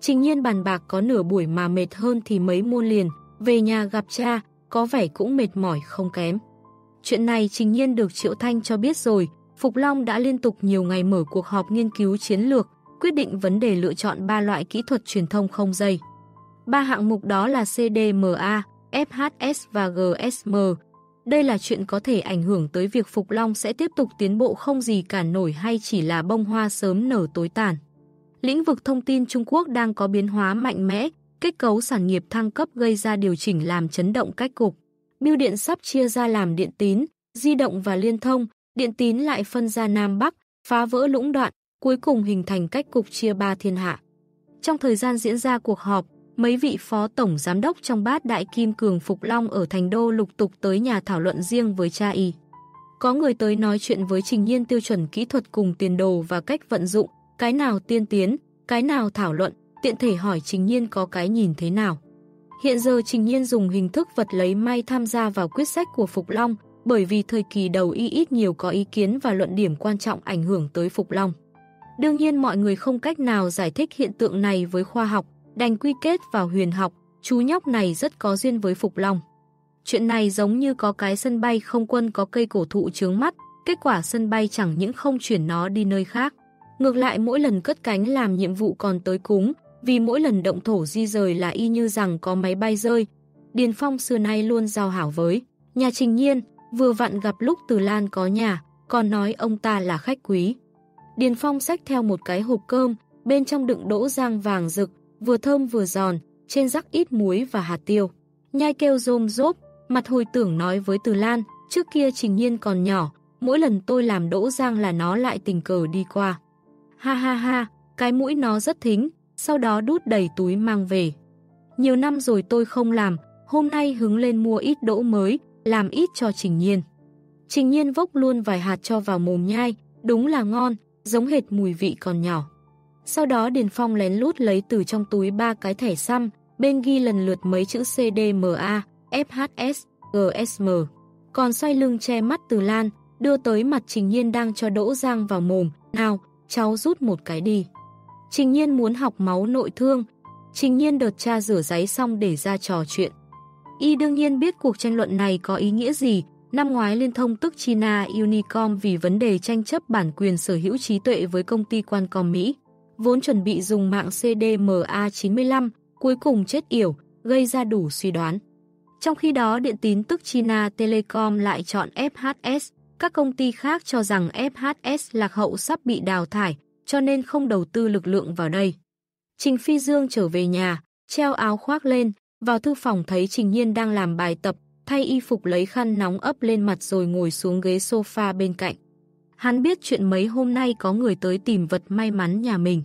Trình nhiên bàn bạc có nửa buổi mà mệt hơn thì mấy môn liền, về nhà gặp cha, có vẻ cũng mệt mỏi không kém. Chuyện này Trình nhiên được Triệu Thanh cho biết rồi, Phục Long đã liên tục nhiều ngày mở cuộc họp nghiên cứu chiến lược, quyết định vấn đề lựa chọn ba loại kỹ thuật truyền thông không dây. Ba hạng mục đó là CDMA, FHS và GSM. Đây là chuyện có thể ảnh hưởng tới việc Phục Long sẽ tiếp tục tiến bộ không gì cản nổi hay chỉ là bông hoa sớm nở tối tàn. Lĩnh vực thông tin Trung Quốc đang có biến hóa mạnh mẽ, kết cấu sản nghiệp thăng cấp gây ra điều chỉnh làm chấn động cách cục. Biêu điện sắp chia ra làm điện tín, di động và liên thông, điện tín lại phân ra Nam Bắc, phá vỡ lũng đoạn, cuối cùng hình thành cách cục chia ba thiên hạ. Trong thời gian diễn ra cuộc họp, mấy vị phó tổng giám đốc trong bát đại kim cường Phục Long ở thành đô lục tục tới nhà thảo luận riêng với cha y. Có người tới nói chuyện với trình nhiên tiêu chuẩn kỹ thuật cùng tiền đồ và cách vận dụng, cái nào tiên tiến, cái nào thảo luận, tiện thể hỏi trình nhiên có cái nhìn thế nào. Hiện giờ trình nhiên dùng hình thức vật lấy may tham gia vào quyết sách của Phục Long, bởi vì thời kỳ đầu y ít nhiều có ý kiến và luận điểm quan trọng ảnh hưởng tới Phục Long. Đương nhiên mọi người không cách nào giải thích hiện tượng này với khoa học, đành quy kết vào huyền học, chú nhóc này rất có duyên với Phục Long. Chuyện này giống như có cái sân bay không quân có cây cổ thụ trướng mắt, kết quả sân bay chẳng những không chuyển nó đi nơi khác. Ngược lại mỗi lần cất cánh làm nhiệm vụ còn tới cúng, vì mỗi lần động thổ di rời là y như rằng có máy bay rơi. Điền Phong xưa nay luôn giao hảo với. Nhà Trình Nhiên, vừa vặn gặp lúc Từ Lan có nhà, còn nói ông ta là khách quý. Điền Phong xách theo một cái hộp cơm, bên trong đựng đỗ rang vàng rực, vừa thơm vừa giòn, trên rắc ít muối và hạt tiêu. Nhai kêu rôm rốp, mặt hồi tưởng nói với Từ Lan, trước kia Trình Nhiên còn nhỏ, mỗi lần tôi làm đỗ rang là nó lại tình cờ đi qua. Ha ha ha, cái mũi nó rất thính, sau đó đút đầy túi mang về. Nhiều năm rồi tôi không làm, hôm nay hứng lên mua ít đỗ mới, làm ít cho Trình Nhiên. Trình Nhiên vốc luôn vài hạt cho vào mồm nhai, đúng là ngon, giống hệt mùi vị còn nhỏ. Sau đó Điền Phong lén lút lấy từ trong túi ba cái thẻ xăm, bên ghi lần lượt mấy chữ CDMA, FHS, GSM. Còn xoay lưng che mắt từ Lan, đưa tới mặt Trình Nhiên đang cho đỗ giang vào mồm. Nào, cháu rút một cái đi. Trình Nhiên muốn học máu nội thương. Trình Nhiên đợt cha rửa giấy xong để ra trò chuyện. Y đương nhiên biết cuộc tranh luận này có ý nghĩa gì. Năm ngoái Liên thông tức China Unicom vì vấn đề tranh chấp bản quyền sở hữu trí tuệ với công ty Qualcomm Mỹ vốn chuẩn bị dùng mạng CDMA95, cuối cùng chết yểu, gây ra đủ suy đoán. Trong khi đó, điện tín tức China Telecom lại chọn FHS, các công ty khác cho rằng FHS lạc hậu sắp bị đào thải, cho nên không đầu tư lực lượng vào đây. Trình Phi Dương trở về nhà, treo áo khoác lên, vào thư phòng thấy Trình Nhiên đang làm bài tập, thay y phục lấy khăn nóng ấp lên mặt rồi ngồi xuống ghế sofa bên cạnh. Hắn biết chuyện mấy hôm nay có người tới tìm vật may mắn nhà mình.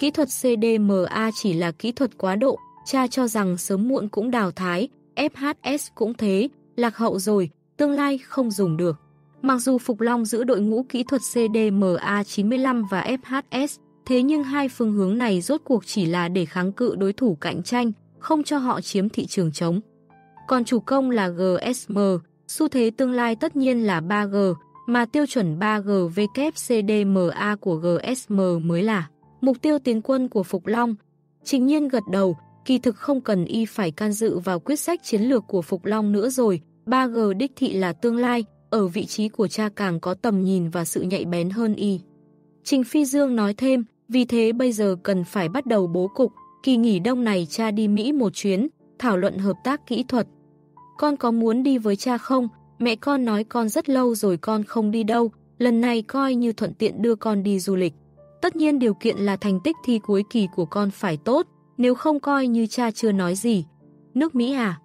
Kỹ thuật CDMA chỉ là kỹ thuật quá độ, cha cho rằng sớm muộn cũng đào thái, FHS cũng thế, lạc hậu rồi, tương lai không dùng được. Mặc dù Phục Long giữ đội ngũ kỹ thuật CDMA 95 và FHS, thế nhưng hai phương hướng này rốt cuộc chỉ là để kháng cự đối thủ cạnh tranh, không cho họ chiếm thị trường trống. Còn chủ công là GSM, xu thế tương lai tất nhiên là 3G, mà tiêu chuẩn 3G WCDMA của GSM mới là mục tiêu tiến quân của Phục Long. Trình nhiên gật đầu, kỳ thực không cần y phải can dự vào quyết sách chiến lược của Phục Long nữa rồi, 3G đích thị là tương lai, ở vị trí của cha càng có tầm nhìn và sự nhạy bén hơn y. Trình Phi Dương nói thêm, vì thế bây giờ cần phải bắt đầu bố cục, kỳ nghỉ đông này cha đi Mỹ một chuyến, thảo luận hợp tác kỹ thuật. Con có muốn đi với cha không? Mẹ con nói con rất lâu rồi con không đi đâu, lần này coi như thuận tiện đưa con đi du lịch. Tất nhiên điều kiện là thành tích thi cuối kỳ của con phải tốt, nếu không coi như cha chưa nói gì. Nước Mỹ à?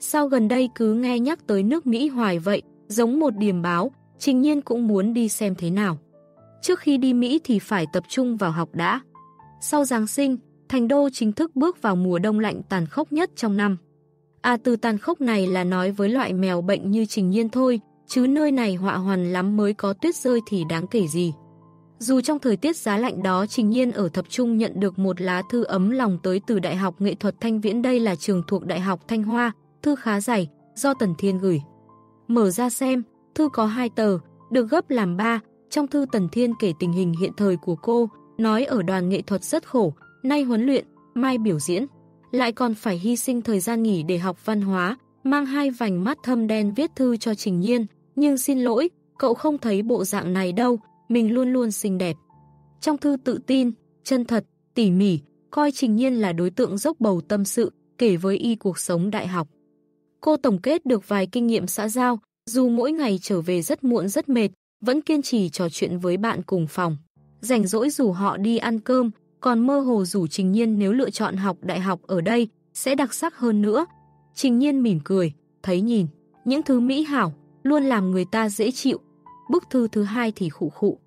Sao gần đây cứ nghe nhắc tới nước Mỹ hoài vậy, giống một điểm báo, trình nhiên cũng muốn đi xem thế nào. Trước khi đi Mỹ thì phải tập trung vào học đã. Sau Giáng sinh, Thành Đô chính thức bước vào mùa đông lạnh tàn khốc nhất trong năm. À từ tàn khốc này là nói với loại mèo bệnh như trình nhiên thôi, chứ nơi này họa hoàn lắm mới có tuyết rơi thì đáng kể gì. Dù trong thời tiết giá lạnh đó Trình Nhiên ở thập trung nhận được một lá thư ấm lòng tới từ Đại học Nghệ thuật Thanh Viễn. Đây là trường thuộc Đại học Thanh Hoa, thư khá dày, do Tần Thiên gửi. Mở ra xem, thư có hai tờ, được gấp làm ba, trong thư Tần Thiên kể tình hình hiện thời của cô, nói ở đoàn nghệ thuật rất khổ, nay huấn luyện, mai biểu diễn, lại còn phải hy sinh thời gian nghỉ để học văn hóa, mang hai vành mắt thâm đen viết thư cho Trình Nhiên, nhưng xin lỗi, cậu không thấy bộ dạng này đâu, mình luôn luôn xinh đẹp. Trong thư tự tin, chân thật, tỉ mỉ, coi Trình Nhiên là đối tượng dốc bầu tâm sự, kể với y cuộc sống đại học. Cô tổng kết được vài kinh nghiệm xã giao, dù mỗi ngày trở về rất muộn rất mệt, vẫn kiên trì trò chuyện với bạn cùng phòng. Rảnh rỗi rủ họ đi ăn cơm, còn mơ hồ rủ Trình Nhiên nếu lựa chọn học đại học ở đây, sẽ đặc sắc hơn nữa. Trình Nhiên mỉm cười, thấy nhìn, những thứ mỹ hảo, luôn làm người ta dễ chịu. Bức thư thứ hai thì khụ khụ.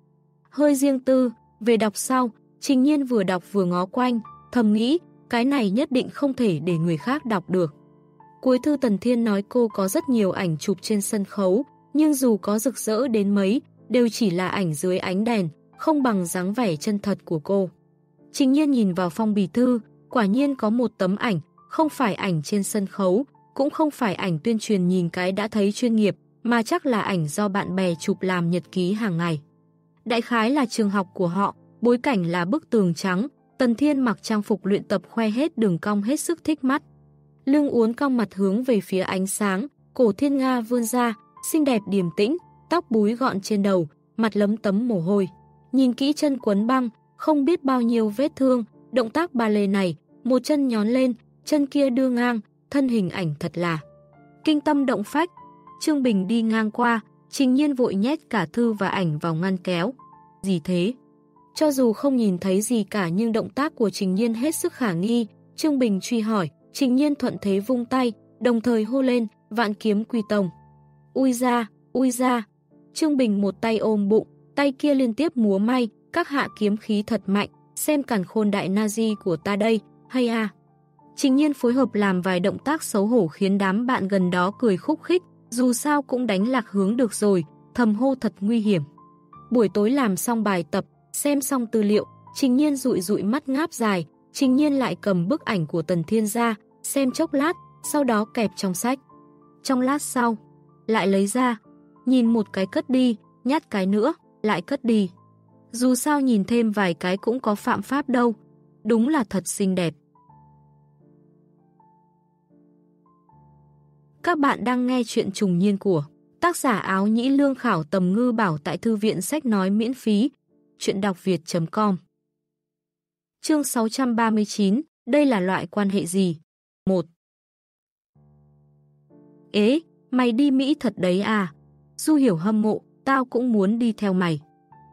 Hơi riêng tư, về đọc sau, Trình Nhiên vừa đọc vừa ngó quanh, thầm nghĩ, cái này nhất định không thể để người khác đọc được. Cuối thư Tần Thiên nói cô có rất nhiều ảnh chụp trên sân khấu, nhưng dù có rực rỡ đến mấy, đều chỉ là ảnh dưới ánh đèn, không bằng dáng vẻ chân thật của cô. Trình nhiên nhìn vào phong bì thư, quả nhiên có một tấm ảnh, không phải ảnh trên sân khấu, cũng không phải ảnh tuyên truyền nhìn cái đã thấy chuyên nghiệp, mà chắc là ảnh do bạn bè chụp làm nhật ký hàng ngày. Đại khái là trường học của họ, bối cảnh là bức tường trắng, Tần Thiên mặc trang phục luyện tập khoe hết đường cong hết sức thích mắt. Lưng uốn cong mặt hướng về phía ánh sáng, cổ thiên nga vươn ra, xinh đẹp điềm tĩnh, tóc búi gọn trên đầu, mặt lấm tấm mồ hôi. Nhìn kỹ chân quấn băng, không biết bao nhiêu vết thương, động tác ba lê này, một chân nhón lên, chân kia đưa ngang, thân hình ảnh thật là kinh tâm động phách. Trương Bình đi ngang qua, trình nhiên vội nhét cả thư và ảnh vào ngăn kéo. Gì thế? Cho dù không nhìn thấy gì cả nhưng động tác của Trình Nhiên hết sức khả nghi, Trương Bình truy hỏi, Trình Nhiên thuận thế vung tay, đồng thời hô lên, vạn kiếm quy tông. Ui ra, ui ra. Trương Bình một tay ôm bụng, tay kia liên tiếp múa may, các hạ kiếm khí thật mạnh, xem càn khôn đại Nazi của ta đây, hay à. Trình nhiên phối hợp làm vài động tác xấu hổ khiến đám bạn gần đó cười khúc khích, dù sao cũng đánh lạc hướng được rồi, thầm hô thật nguy hiểm. Buổi tối làm xong bài tập, xem xong tư liệu, Trình nhiên rụi rụi mắt ngáp dài, Trình nhiên lại cầm bức ảnh của Tần Thiên ra, xem chốc lát, sau đó kẹp trong sách. Trong lát sau, lại lấy ra, nhìn một cái cất đi, nhát cái nữa, lại cất đi. Dù sao nhìn thêm vài cái cũng có phạm pháp đâu. Đúng là thật xinh đẹp. Các bạn đang nghe chuyện trùng niên của tác giả áo nhĩ lương khảo tầm ngư bảo tại thư viện sách nói miễn phí. Chuyện đọc việt.com Chương 639 Đây là loại quan hệ gì? 1 Ế, mày đi Mỹ thật đấy à? Du hiểu hâm mộ, tao cũng muốn đi theo mày.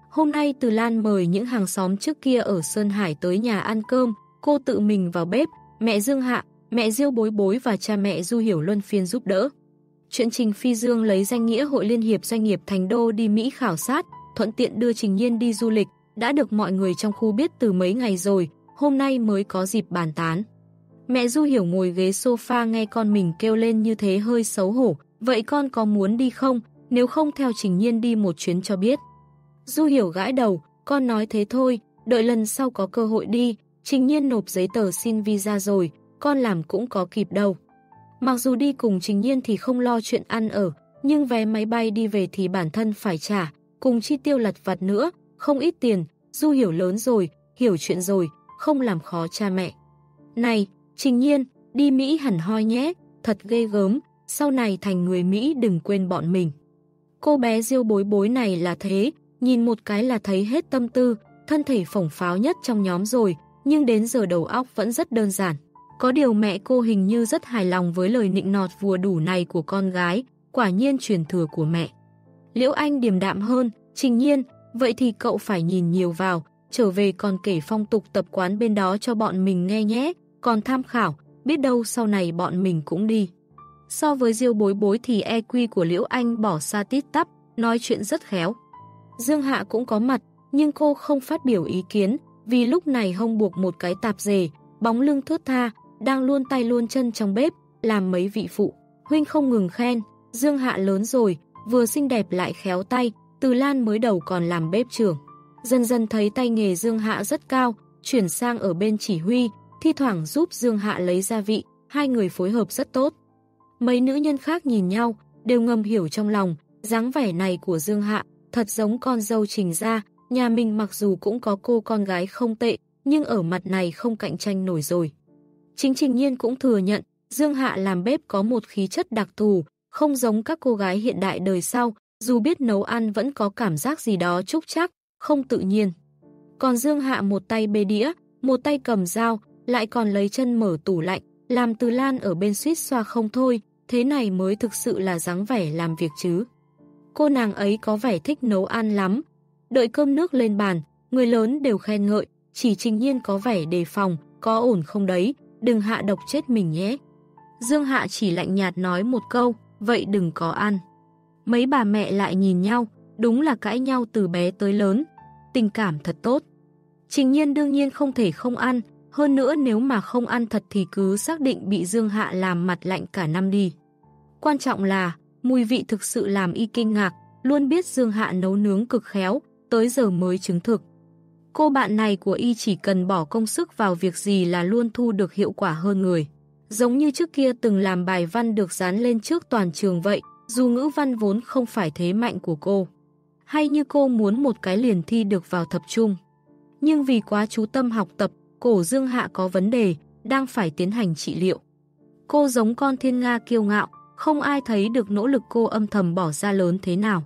Hôm nay Từ Lan mời những hàng xóm trước kia ở Sơn Hải tới nhà ăn cơm, cô tự mình vào bếp, mẹ Dương Hạ, mẹ Diêu Bối Bối và cha mẹ Du Hiểu luân phiên giúp đỡ. Chuyện Trình Phi Dương lấy danh nghĩa Hội Liên hiệp Doanh nghiệp Thành Đô đi Mỹ khảo sát, thuận tiện đưa Trình Nhiên đi du lịch, đã được mọi người trong khu biết từ mấy ngày rồi, hôm nay mới có dịp bàn tán. Mẹ Du Hiểu ngồi ghế sofa nghe con mình kêu lên như thế hơi xấu hổ, vậy con có muốn đi không, nếu không theo Trình Nhiên đi một chuyến cho biết. Du hiểu gãi đầu, con nói thế thôi, đợi lần sau có cơ hội đi, trình nhiên nộp giấy tờ xin visa rồi, con làm cũng có kịp đâu. Mặc dù đi cùng trình nhiên thì không lo chuyện ăn ở, nhưng vé máy bay đi về thì bản thân phải trả, cùng chi tiêu lặt vặt nữa, không ít tiền, Du hiểu lớn rồi, hiểu chuyện rồi, không làm khó cha mẹ. Này, Trình Nhiên, đi Mỹ hẳn hoi nhé, thật ghê gớm, sau này thành người Mỹ đừng quên bọn mình. Cô bé diêu bối bối này là thế, nhìn một cái là thấy hết tâm tư, thân thể phỏng pháo nhất trong nhóm rồi, nhưng đến giờ đầu óc vẫn rất đơn giản. Có điều mẹ cô hình như rất hài lòng với lời nịnh nọt vừa đủ này của con gái, quả nhiên truyền thừa của mẹ. Liễu Anh điềm đạm hơn, trình nhiên, vậy thì cậu phải nhìn nhiều vào, trở về còn kể phong tục tập quán bên đó cho bọn mình nghe nhé, còn tham khảo, biết đâu sau này bọn mình cũng đi. So với diêu bối bối thì EQ của Liễu Anh bỏ xa tít tắp, nói chuyện rất khéo. Dương Hạ cũng có mặt, nhưng cô không phát biểu ý kiến, vì lúc này hông buộc một cái tạp dề, bóng lưng thướt tha, đang luôn tay luôn chân trong bếp, làm mấy vị phụ. Huynh không ngừng khen, Dương Hạ lớn rồi, vừa xinh đẹp lại khéo tay, Từ Lan mới đầu còn làm bếp trưởng. Dần dần thấy tay nghề Dương Hạ rất cao, chuyển sang ở bên chỉ huy, thi thoảng giúp Dương Hạ lấy gia vị, hai người phối hợp rất tốt. Mấy nữ nhân khác nhìn nhau, đều ngầm hiểu trong lòng, dáng vẻ này của Dương Hạ, thật giống con dâu trình ra, nhà mình mặc dù cũng có cô con gái không tệ, nhưng ở mặt này không cạnh tranh nổi rồi. Chính Trình Nhiên cũng thừa nhận, Dương Hạ làm bếp có một khí chất đặc thù, không giống các cô gái hiện đại đời sau, dù biết nấu ăn vẫn có cảm giác gì đó trúc chắc, không tự nhiên. Còn Dương Hạ một tay bê đĩa, một tay cầm dao, lại còn lấy chân mở tủ lạnh, làm từ lan ở bên suýt xoa không thôi, thế này mới thực sự là dáng vẻ làm việc chứ. Cô nàng ấy có vẻ thích nấu ăn lắm. Đợi cơm nước lên bàn, người lớn đều khen ngợi, chỉ trình nhiên có vẻ đề phòng, có ổn không đấy, đừng hạ độc chết mình nhé. Dương Hạ chỉ lạnh nhạt nói một câu, vậy đừng có ăn. Mấy bà mẹ lại nhìn nhau, đúng là cãi nhau từ bé tới lớn, tình cảm thật tốt. Trình nhiên đương nhiên không thể không ăn, hơn nữa nếu mà không ăn thật thì cứ xác định bị Dương Hạ làm mặt lạnh cả năm đi. Quan trọng là, mùi vị thực sự làm y kinh ngạc, luôn biết Dương Hạ nấu nướng cực khéo, tới giờ mới chứng thực. Cô bạn này của y chỉ cần bỏ công sức vào việc gì là luôn thu được hiệu quả hơn người. Giống như trước kia từng làm bài văn được dán lên trước toàn trường vậy, dù ngữ văn vốn không phải thế mạnh của cô. Hay như cô muốn một cái liền thi được vào thập trung. Nhưng vì quá chú tâm học tập, cổ Dương Hạ có vấn đề, đang phải tiến hành trị liệu. Cô giống con thiên Nga kiêu ngạo, không ai thấy được nỗ lực cô âm thầm bỏ ra lớn thế nào.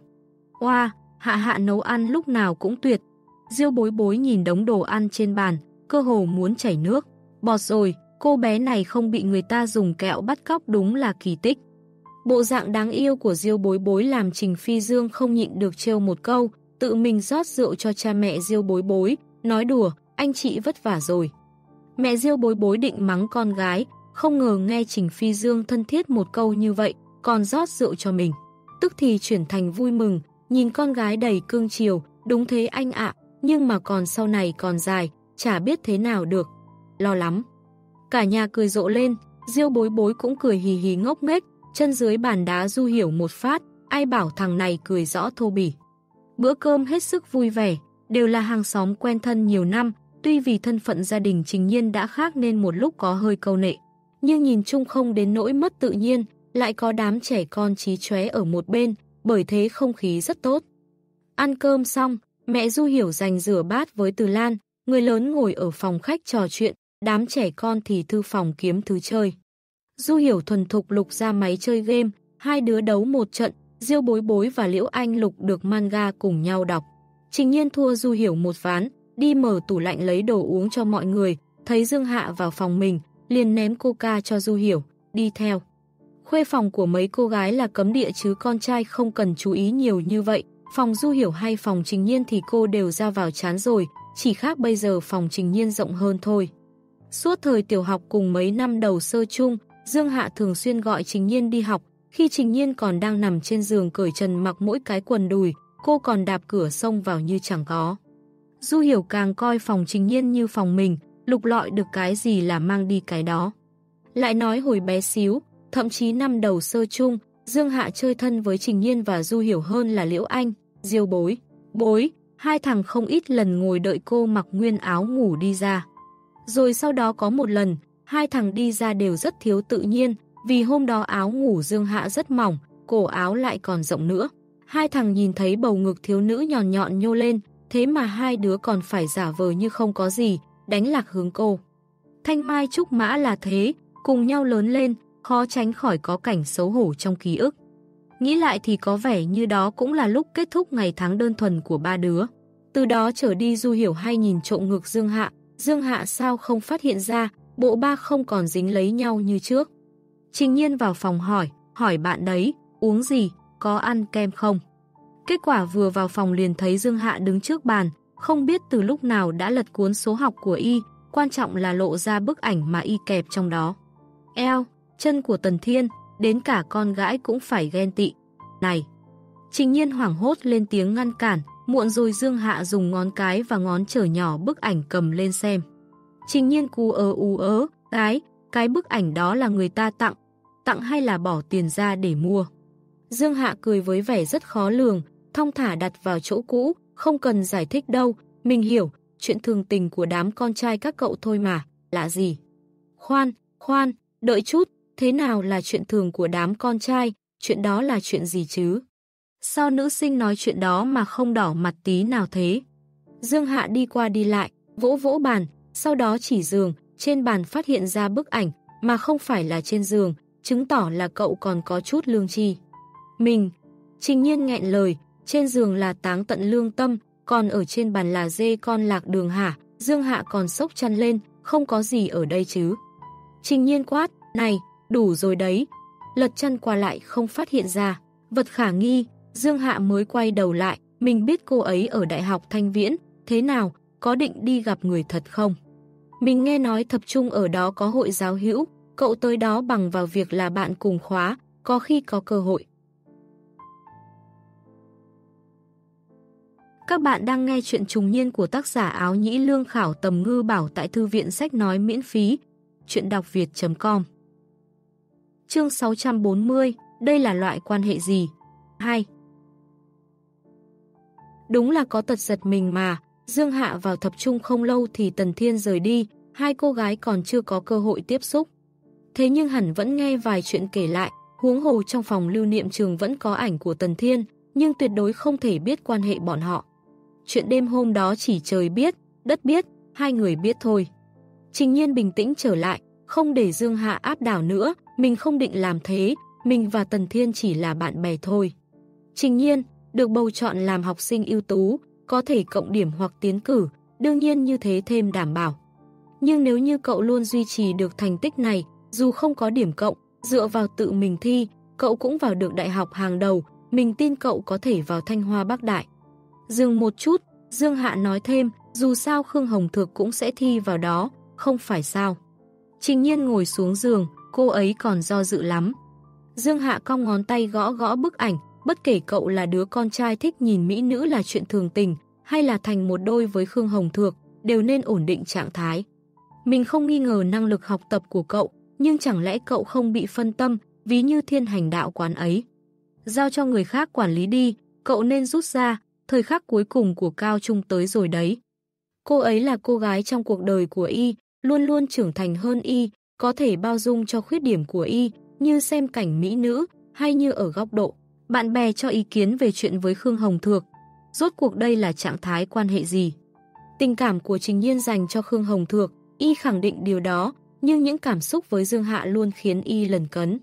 Oa, Hạ Hạ nấu ăn lúc nào cũng tuyệt. Diêu bối bối nhìn đống đồ ăn trên bàn, cơ hồ muốn chảy nước. Bọt rồi, cô bé này không bị người ta dùng kẹo bắt cóc đúng là kỳ tích. Bộ dạng đáng yêu của Diêu bối bối làm Trình Phi Dương không nhịn được trêu một câu, tự mình rót rượu cho cha mẹ Diêu bối bối, nói đùa, anh chị vất vả rồi. Mẹ Diêu bối bối định mắng con gái, không ngờ nghe Trình Phi Dương thân thiết một câu như vậy, còn rót rượu cho mình. Tức thì chuyển thành vui mừng, nhìn con gái đầy cương chiều, đúng thế anh ạ, nhưng mà còn sau này còn dài, chả biết thế nào được. Lo lắm. Cả nhà cười rộ lên, Diêu bối bối cũng cười hì hì ngốc nghếch, chân dưới bàn đá du hiểu một phát, ai bảo thằng này cười rõ thô bỉ. Bữa cơm hết sức vui vẻ, đều là hàng xóm quen thân nhiều năm, tuy vì thân phận gia đình trình nhiên đã khác nên một lúc có hơi câu nệ. Nhưng nhìn chung không đến nỗi mất tự nhiên, lại có đám trẻ con trí chóe ở một bên, bởi thế không khí rất tốt. Ăn cơm xong, mẹ Du Hiểu dành rửa bát với Từ Lan, người lớn ngồi ở phòng khách trò chuyện, đám trẻ con thì thư phòng kiếm thứ chơi. Du Hiểu thuần thục lục ra máy chơi game, hai đứa đấu một trận, Diêu Bối Bối và Liễu Anh lục được manga cùng nhau đọc. Trình nhiên thua Du Hiểu một ván, đi mở tủ lạnh lấy đồ uống cho mọi người, thấy Dương Hạ vào phòng mình, liền ném coca cho Du Hiểu, đi theo. Khuê phòng của mấy cô gái là cấm địa chứ con trai không cần chú ý nhiều như vậy, phòng Du Hiểu hay phòng Trình Nhiên thì cô đều ra vào chán rồi, chỉ khác bây giờ phòng Trình Nhiên rộng hơn thôi. Suốt thời tiểu học cùng mấy năm đầu sơ chung, Dương Hạ thường xuyên gọi Trình Nhiên đi học, khi Trình Nhiên còn đang nằm trên giường cởi trần mặc mỗi cái quần đùi, cô còn đạp cửa xông vào như chẳng có. Du Hiểu càng coi phòng Trình Nhiên như phòng mình, lục lọi được cái gì là mang đi cái đó. Lại nói hồi bé xíu, thậm chí năm đầu sơ chung, Dương Hạ chơi thân với Trình Nhiên và Du Hiểu hơn là Liễu Anh, Diêu Bối. Bối, hai thằng không ít lần ngồi đợi cô mặc nguyên áo ngủ đi ra. Rồi sau đó có một lần, hai thằng đi ra đều rất thiếu tự nhiên, vì hôm đó áo ngủ Dương Hạ rất mỏng, cổ áo lại còn rộng nữa. Hai thằng nhìn thấy bầu ngực thiếu nữ nhọn nhọn nhô lên, thế mà hai đứa còn phải giả vờ như không có gì, đánh lạc hướng cô. Thanh Mai Trúc Mã là thế, cùng nhau lớn lên, khó tránh khỏi có cảnh xấu hổ trong ký ức. Nghĩ lại thì có vẻ như đó cũng là lúc kết thúc ngày tháng đơn thuần của ba đứa. Từ đó trở đi Du Hiểu hay nhìn trộm ngược Dương Hạ, Dương Hạ sao không phát hiện ra, bộ ba không còn dính lấy nhau như trước. Trình nhiên vào phòng hỏi, hỏi bạn đấy, uống gì, có ăn kem không? Kết quả vừa vào phòng liền thấy Dương Hạ đứng trước bàn, không biết từ lúc nào đã lật cuốn số học của y, quan trọng là lộ ra bức ảnh mà y kẹp trong đó. Eo, chân của Tần Thiên, đến cả con gái cũng phải ghen tị. Này! Trình nhiên hoảng hốt lên tiếng ngăn cản, muộn rồi Dương Hạ dùng ngón cái và ngón trở nhỏ bức ảnh cầm lên xem. Trình nhiên cú ớ ú ớ, cái, cái bức ảnh đó là người ta tặng, tặng hay là bỏ tiền ra để mua. Dương Hạ cười với vẻ rất khó lường, thong thả đặt vào chỗ cũ, không cần giải thích đâu, mình hiểu, chuyện thường tình của đám con trai các cậu thôi mà, lạ gì? Khoan, khoan, đợi chút, thế nào là chuyện thường của đám con trai, chuyện đó là chuyện gì chứ? Sao nữ sinh nói chuyện đó mà không đỏ mặt tí nào thế? Dương Hạ đi qua đi lại, vỗ vỗ bàn, sau đó chỉ giường, trên bàn phát hiện ra bức ảnh, mà không phải là trên giường, chứng tỏ là cậu còn có chút lương tri. Mình, trình nhiên nghẹn lời, trên giường là táng tận lương tâm, còn ở trên bàn là dê con lạc đường hả, Dương Hạ còn sốc chăn lên, không có gì ở đây chứ. Trình nhiên quát, này, đủ rồi đấy. Lật chân qua lại không phát hiện ra. Vật khả nghi, Dương Hạ mới quay đầu lại, mình biết cô ấy ở Đại học Thanh Viễn, thế nào, có định đi gặp người thật không? Mình nghe nói tập trung ở đó có hội giáo hữu, cậu tới đó bằng vào việc là bạn cùng khóa, có khi có cơ hội. Các bạn đang nghe chuyện trùng niên của tác giả áo nhĩ lương khảo tầm ngư bảo tại thư viện sách nói miễn phí. Chuyện đọc việt.com Chương 640 Đây là loại quan hệ gì? 2 Đúng là có tật giật mình mà, Dương Hạ vào tập trung không lâu thì Tần Thiên rời đi, hai cô gái còn chưa có cơ hội tiếp xúc. Thế nhưng hẳn vẫn nghe vài chuyện kể lại, huống hồ trong phòng lưu niệm trường vẫn có ảnh của Tần Thiên, nhưng tuyệt đối không thể biết quan hệ bọn họ. Chuyện đêm hôm đó chỉ trời biết, đất biết, hai người biết thôi. Trình nhiên bình tĩnh trở lại, không để Dương Hạ áp đảo nữa, mình không định làm thế, mình và Tần Thiên chỉ là bạn bè thôi. Trình nhiên, được bầu chọn làm học sinh ưu tú, có thể cộng điểm hoặc tiến cử, đương nhiên như thế thêm đảm bảo. Nhưng nếu như cậu luôn duy trì được thành tích này, dù không có điểm cộng, dựa vào tự mình thi, cậu cũng vào được đại học hàng đầu, mình tin cậu có thể vào Thanh Hoa Bắc Đại. Dừng một chút, Dương Hạ nói thêm, dù sao Khương Hồng Thược cũng sẽ thi vào đó, không phải sao. Trình nhiên ngồi xuống giường, cô ấy còn do dự lắm. Dương Hạ cong ngón tay gõ gõ bức ảnh, bất kể cậu là đứa con trai thích nhìn mỹ nữ là chuyện thường tình, hay là thành một đôi với Khương Hồng Thược, đều nên ổn định trạng thái. Mình không nghi ngờ năng lực học tập của cậu, nhưng chẳng lẽ cậu không bị phân tâm, ví như thiên hành đạo quán ấy. Giao cho người khác quản lý đi, cậu nên rút ra, thời khắc cuối cùng của Cao Trung tới rồi đấy. Cô ấy là cô gái trong cuộc đời của Y, luôn luôn trưởng thành hơn Y, có thể bao dung cho khuyết điểm của Y, như xem cảnh mỹ nữ, hay như ở góc độ. Bạn bè cho ý kiến về chuyện với Khương Hồng Thược. Rốt cuộc đây là trạng thái quan hệ gì? Tình cảm của Trình Nhiên dành cho Khương Hồng Thược, Y khẳng định điều đó, nhưng những cảm xúc với Dương Hạ luôn khiến Y lần cấn.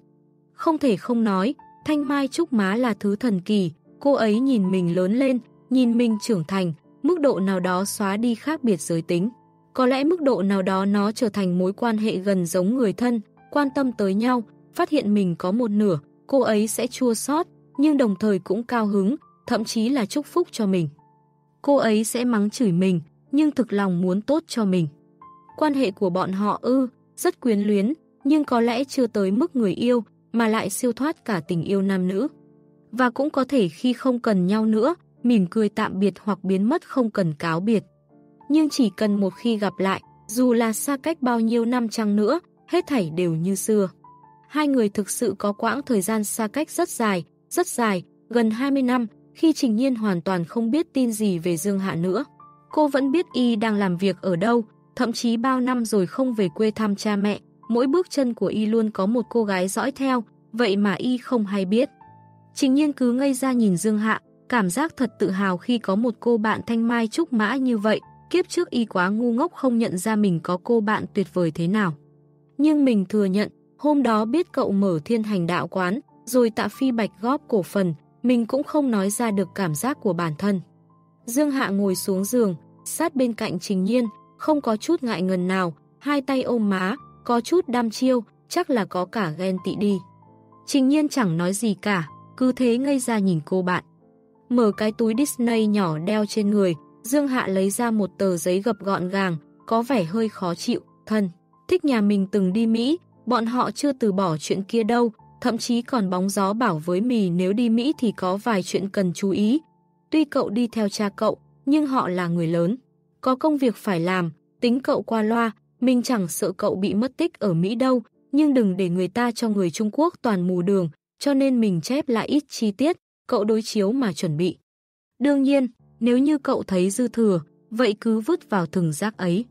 Không thể không nói, Thanh Mai Trúc Má là thứ thần kỳ, cô ấy nhìn mình lớn lên, nhìn mình trưởng thành, mức độ nào đó xóa đi khác biệt giới tính. Có lẽ mức độ nào đó nó trở thành mối quan hệ gần giống người thân, quan tâm tới nhau, phát hiện mình có một nửa, cô ấy sẽ chua xót nhưng đồng thời cũng cao hứng, thậm chí là chúc phúc cho mình. Cô ấy sẽ mắng chửi mình, nhưng thực lòng muốn tốt cho mình. Quan hệ của bọn họ ư, rất quyến luyến, nhưng có lẽ chưa tới mức người yêu, mà lại siêu thoát cả tình yêu nam nữ. Và cũng có thể khi không cần nhau nữa, mỉm cười tạm biệt hoặc biến mất không cần cáo biệt. Nhưng chỉ cần một khi gặp lại, dù là xa cách bao nhiêu năm chăng nữa, hết thảy đều như xưa. Hai người thực sự có quãng thời gian xa cách rất dài, rất dài, gần 20 năm, khi Trình Nhiên hoàn toàn không biết tin gì về Dương Hạ nữa. Cô vẫn biết Y đang làm việc ở đâu, thậm chí bao năm rồi không về quê thăm cha mẹ, mỗi bước chân của Y luôn có một cô gái dõi theo, vậy mà Y không hay biết. Trình nhiên cứ ngây ra nhìn Dương Hạ, cảm giác thật tự hào khi có một cô bạn thanh mai trúc mã như vậy, kiếp trước y quá ngu ngốc không nhận ra mình có cô bạn tuyệt vời thế nào. Nhưng mình thừa nhận, hôm đó biết cậu mở thiên hành đạo quán, rồi tạ phi bạch góp cổ phần, mình cũng không nói ra được cảm giác của bản thân. Dương Hạ ngồi xuống giường, sát bên cạnh Trình Nhiên, không có chút ngại ngần nào, hai tay ôm má, có chút đam chiêu, chắc là có cả ghen tị đi. Trình Nhiên chẳng nói gì cả, cứ thế ngây ra nhìn cô bạn. Mở cái túi Disney nhỏ đeo trên người, Dương Hạ lấy ra một tờ giấy gập gọn gàng, có vẻ hơi khó chịu, thân. Thích nhà mình từng đi Mỹ, bọn họ chưa từ bỏ chuyện kia đâu, thậm chí còn bóng gió bảo với mì nếu đi Mỹ thì có vài chuyện cần chú ý. Tuy cậu đi theo cha cậu, nhưng họ là người lớn. Có công việc phải làm, tính cậu qua loa, mình chẳng sợ cậu bị mất tích ở Mỹ đâu, nhưng đừng để người ta cho người Trung Quốc toàn mù đường, cho nên mình chép lại ít chi tiết, cậu đối chiếu mà chuẩn bị. Đương nhiên, nếu như cậu thấy dư thừa, vậy cứ vứt vào thừng rác ấy.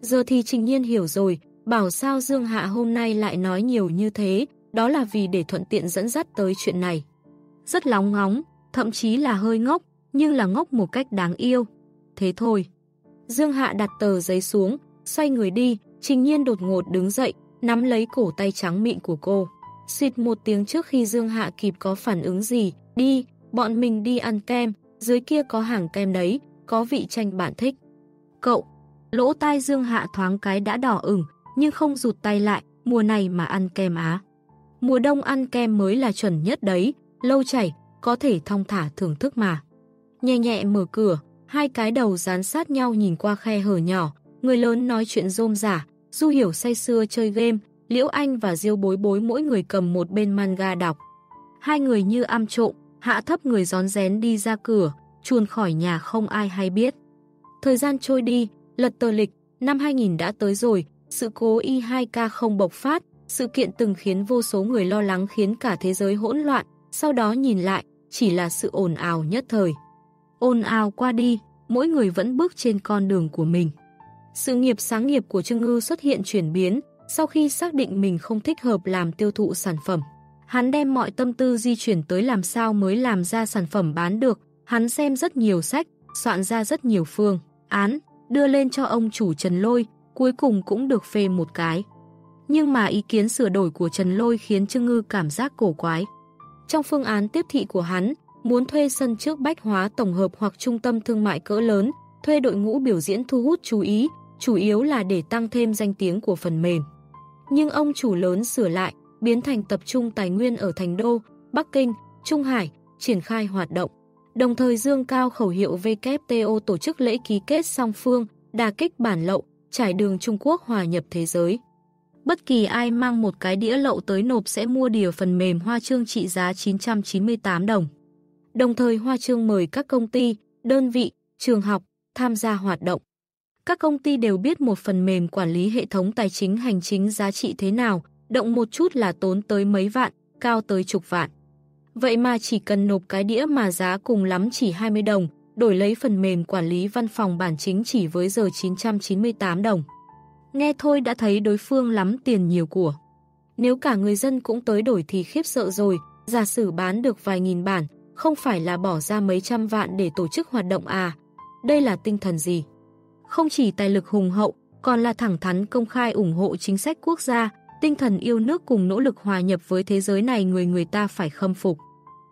Giờ thì Trình Nhiên hiểu rồi, bảo sao Dương Hạ hôm nay lại nói nhiều như thế, đó là vì để thuận tiện dẫn dắt tới chuyện này. Rất lóng ngóng, thậm chí là hơi ngốc, nhưng là ngốc một cách đáng yêu. Thế thôi. Dương Hạ đặt tờ giấy xuống, xoay người đi, Trình Nhiên đột ngột đứng dậy, nắm lấy cổ tay trắng mịn của cô. Xịt một tiếng trước khi Dương Hạ kịp có phản ứng gì, đi, bọn mình đi ăn kem, dưới kia có hàng kem đấy, có vị chanh bạn thích. Cậu, lỗ tai Dương Hạ thoáng cái đã đỏ ửng, nhưng không rụt tay lại, mùa này mà ăn kem á. Mùa đông ăn kem mới là chuẩn nhất đấy, lâu chảy, có thể thong thả thưởng thức mà. Nhẹ nhẹ mở cửa, hai cái đầu dán sát nhau nhìn qua khe hở nhỏ, người lớn nói chuyện rôm giả, Du Hiểu say xưa chơi game, Liễu Anh và Diêu Bối Bối mỗi người cầm một bên manga đọc. Hai người như am trộm, hạ thấp người gión rén đi ra cửa, chuồn khỏi nhà không ai hay biết. Thời gian trôi đi, lật tờ lịch, năm 2000 đã tới rồi, sự cố Y2K không bộc phát, sự kiện từng khiến vô số người lo lắng khiến cả thế giới hỗn loạn, sau đó nhìn lại, chỉ là sự ồn ào nhất thời. Ồn ào qua đi, mỗi người vẫn bước trên con đường của mình. Sự nghiệp sáng nghiệp của Trương Ngư xuất hiện chuyển biến, sau khi xác định mình không thích hợp làm tiêu thụ sản phẩm. Hắn đem mọi tâm tư di chuyển tới làm sao mới làm ra sản phẩm bán được, hắn xem rất nhiều sách, soạn ra rất nhiều phương, án, đưa lên cho ông chủ Trần Lôi, cuối cùng cũng được phê một cái. Nhưng mà ý kiến sửa đổi của Trần Lôi khiến Trương Ngư cảm giác cổ quái. Trong phương án tiếp thị của hắn, muốn thuê sân trước bách hóa tổng hợp hoặc trung tâm thương mại cỡ lớn, thuê đội ngũ biểu diễn thu hút chú ý, chủ yếu là để tăng thêm danh tiếng của phần mềm. Nhưng ông chủ lớn sửa lại, biến thành tập trung tài nguyên ở Thành Đô, Bắc Kinh, Trung Hải, triển khai hoạt động. Đồng thời dương cao khẩu hiệu WTO tổ chức lễ ký kết song phương, đà kích bản lậu, trải đường Trung Quốc hòa nhập thế giới. Bất kỳ ai mang một cái đĩa lậu tới nộp sẽ mua điều phần mềm hoa trương trị giá 998 đồng. Đồng thời hoa trương mời các công ty, đơn vị, trường học tham gia hoạt động. Các công ty đều biết một phần mềm quản lý hệ thống tài chính hành chính giá trị thế nào, động một chút là tốn tới mấy vạn, cao tới chục vạn. Vậy mà chỉ cần nộp cái đĩa mà giá cùng lắm chỉ 20 đồng, đổi lấy phần mềm quản lý văn phòng bản chính chỉ với giờ 998 đồng. Nghe thôi đã thấy đối phương lắm tiền nhiều của. Nếu cả người dân cũng tới đổi thì khiếp sợ rồi, giả sử bán được vài nghìn bản, không phải là bỏ ra mấy trăm vạn để tổ chức hoạt động à. Đây là tinh thần gì? Không chỉ tài lực hùng hậu, còn là thẳng thắn công khai ủng hộ chính sách quốc gia, tinh thần yêu nước cùng nỗ lực hòa nhập với thế giới này người người ta phải khâm phục.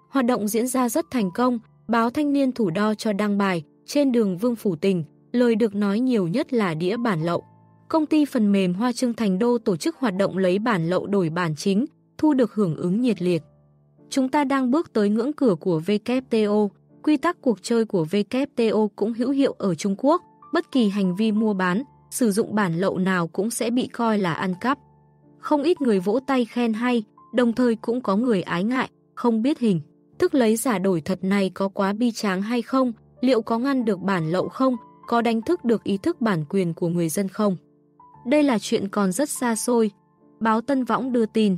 Hoạt động diễn ra rất thành công, báo thanh niên thủ đo cho đăng bài, trên đường Vương Phủ Tình, lời được nói nhiều nhất là đĩa bản lậu. Công ty phần mềm Hoa Trương Thành Đô tổ chức hoạt động lấy bản lậu đổi bản chính, thu được hưởng ứng nhiệt liệt. Chúng ta đang bước tới ngưỡng cửa của WTO, quy tắc cuộc chơi của WTO cũng hữu hiệu ở Trung Quốc, bất kỳ hành vi mua bán, sử dụng bản lậu nào cũng sẽ bị coi là ăn cắp. Không ít người vỗ tay khen hay, đồng thời cũng có người ái ngại, không biết hình. Thức lấy giả đổi thật này có quá bi tráng hay không, liệu có ngăn được bản lậu không, có đánh thức được ý thức bản quyền của người dân không? Đây là chuyện còn rất xa xôi. Báo Tân Võng đưa tin.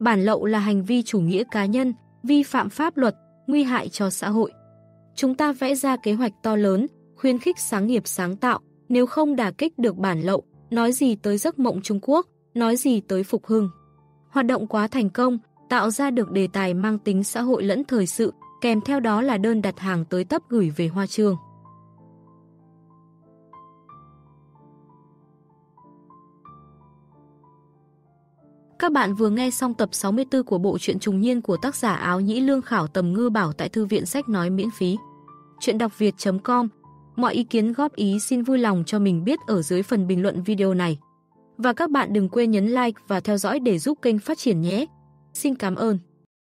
Bản lậu là hành vi chủ nghĩa cá nhân, vi phạm pháp luật, nguy hại cho xã hội. Chúng ta vẽ ra kế hoạch to lớn, khuyến khích sáng nghiệp sáng tạo, nếu không đả kích được bản lậu, nói gì tới giấc mộng Trung Quốc, nói gì tới phục hưng. Hoạt động quá thành công, tạo ra được đề tài mang tính xã hội lẫn thời sự, kèm theo đó là đơn đặt hàng tới tấp gửi về hoa trường. Các bạn vừa nghe xong tập 64 của bộ truyện trùng niên của tác giả áo nhĩ lương khảo tầm ngư bảo tại thư viện sách nói miễn phí. Chuyện đọc việt.com Mọi ý kiến góp ý xin vui lòng cho mình biết ở dưới phần bình luận video này. Và các bạn đừng quên nhấn like và theo dõi để giúp kênh phát triển nhé. Xin cảm ơn.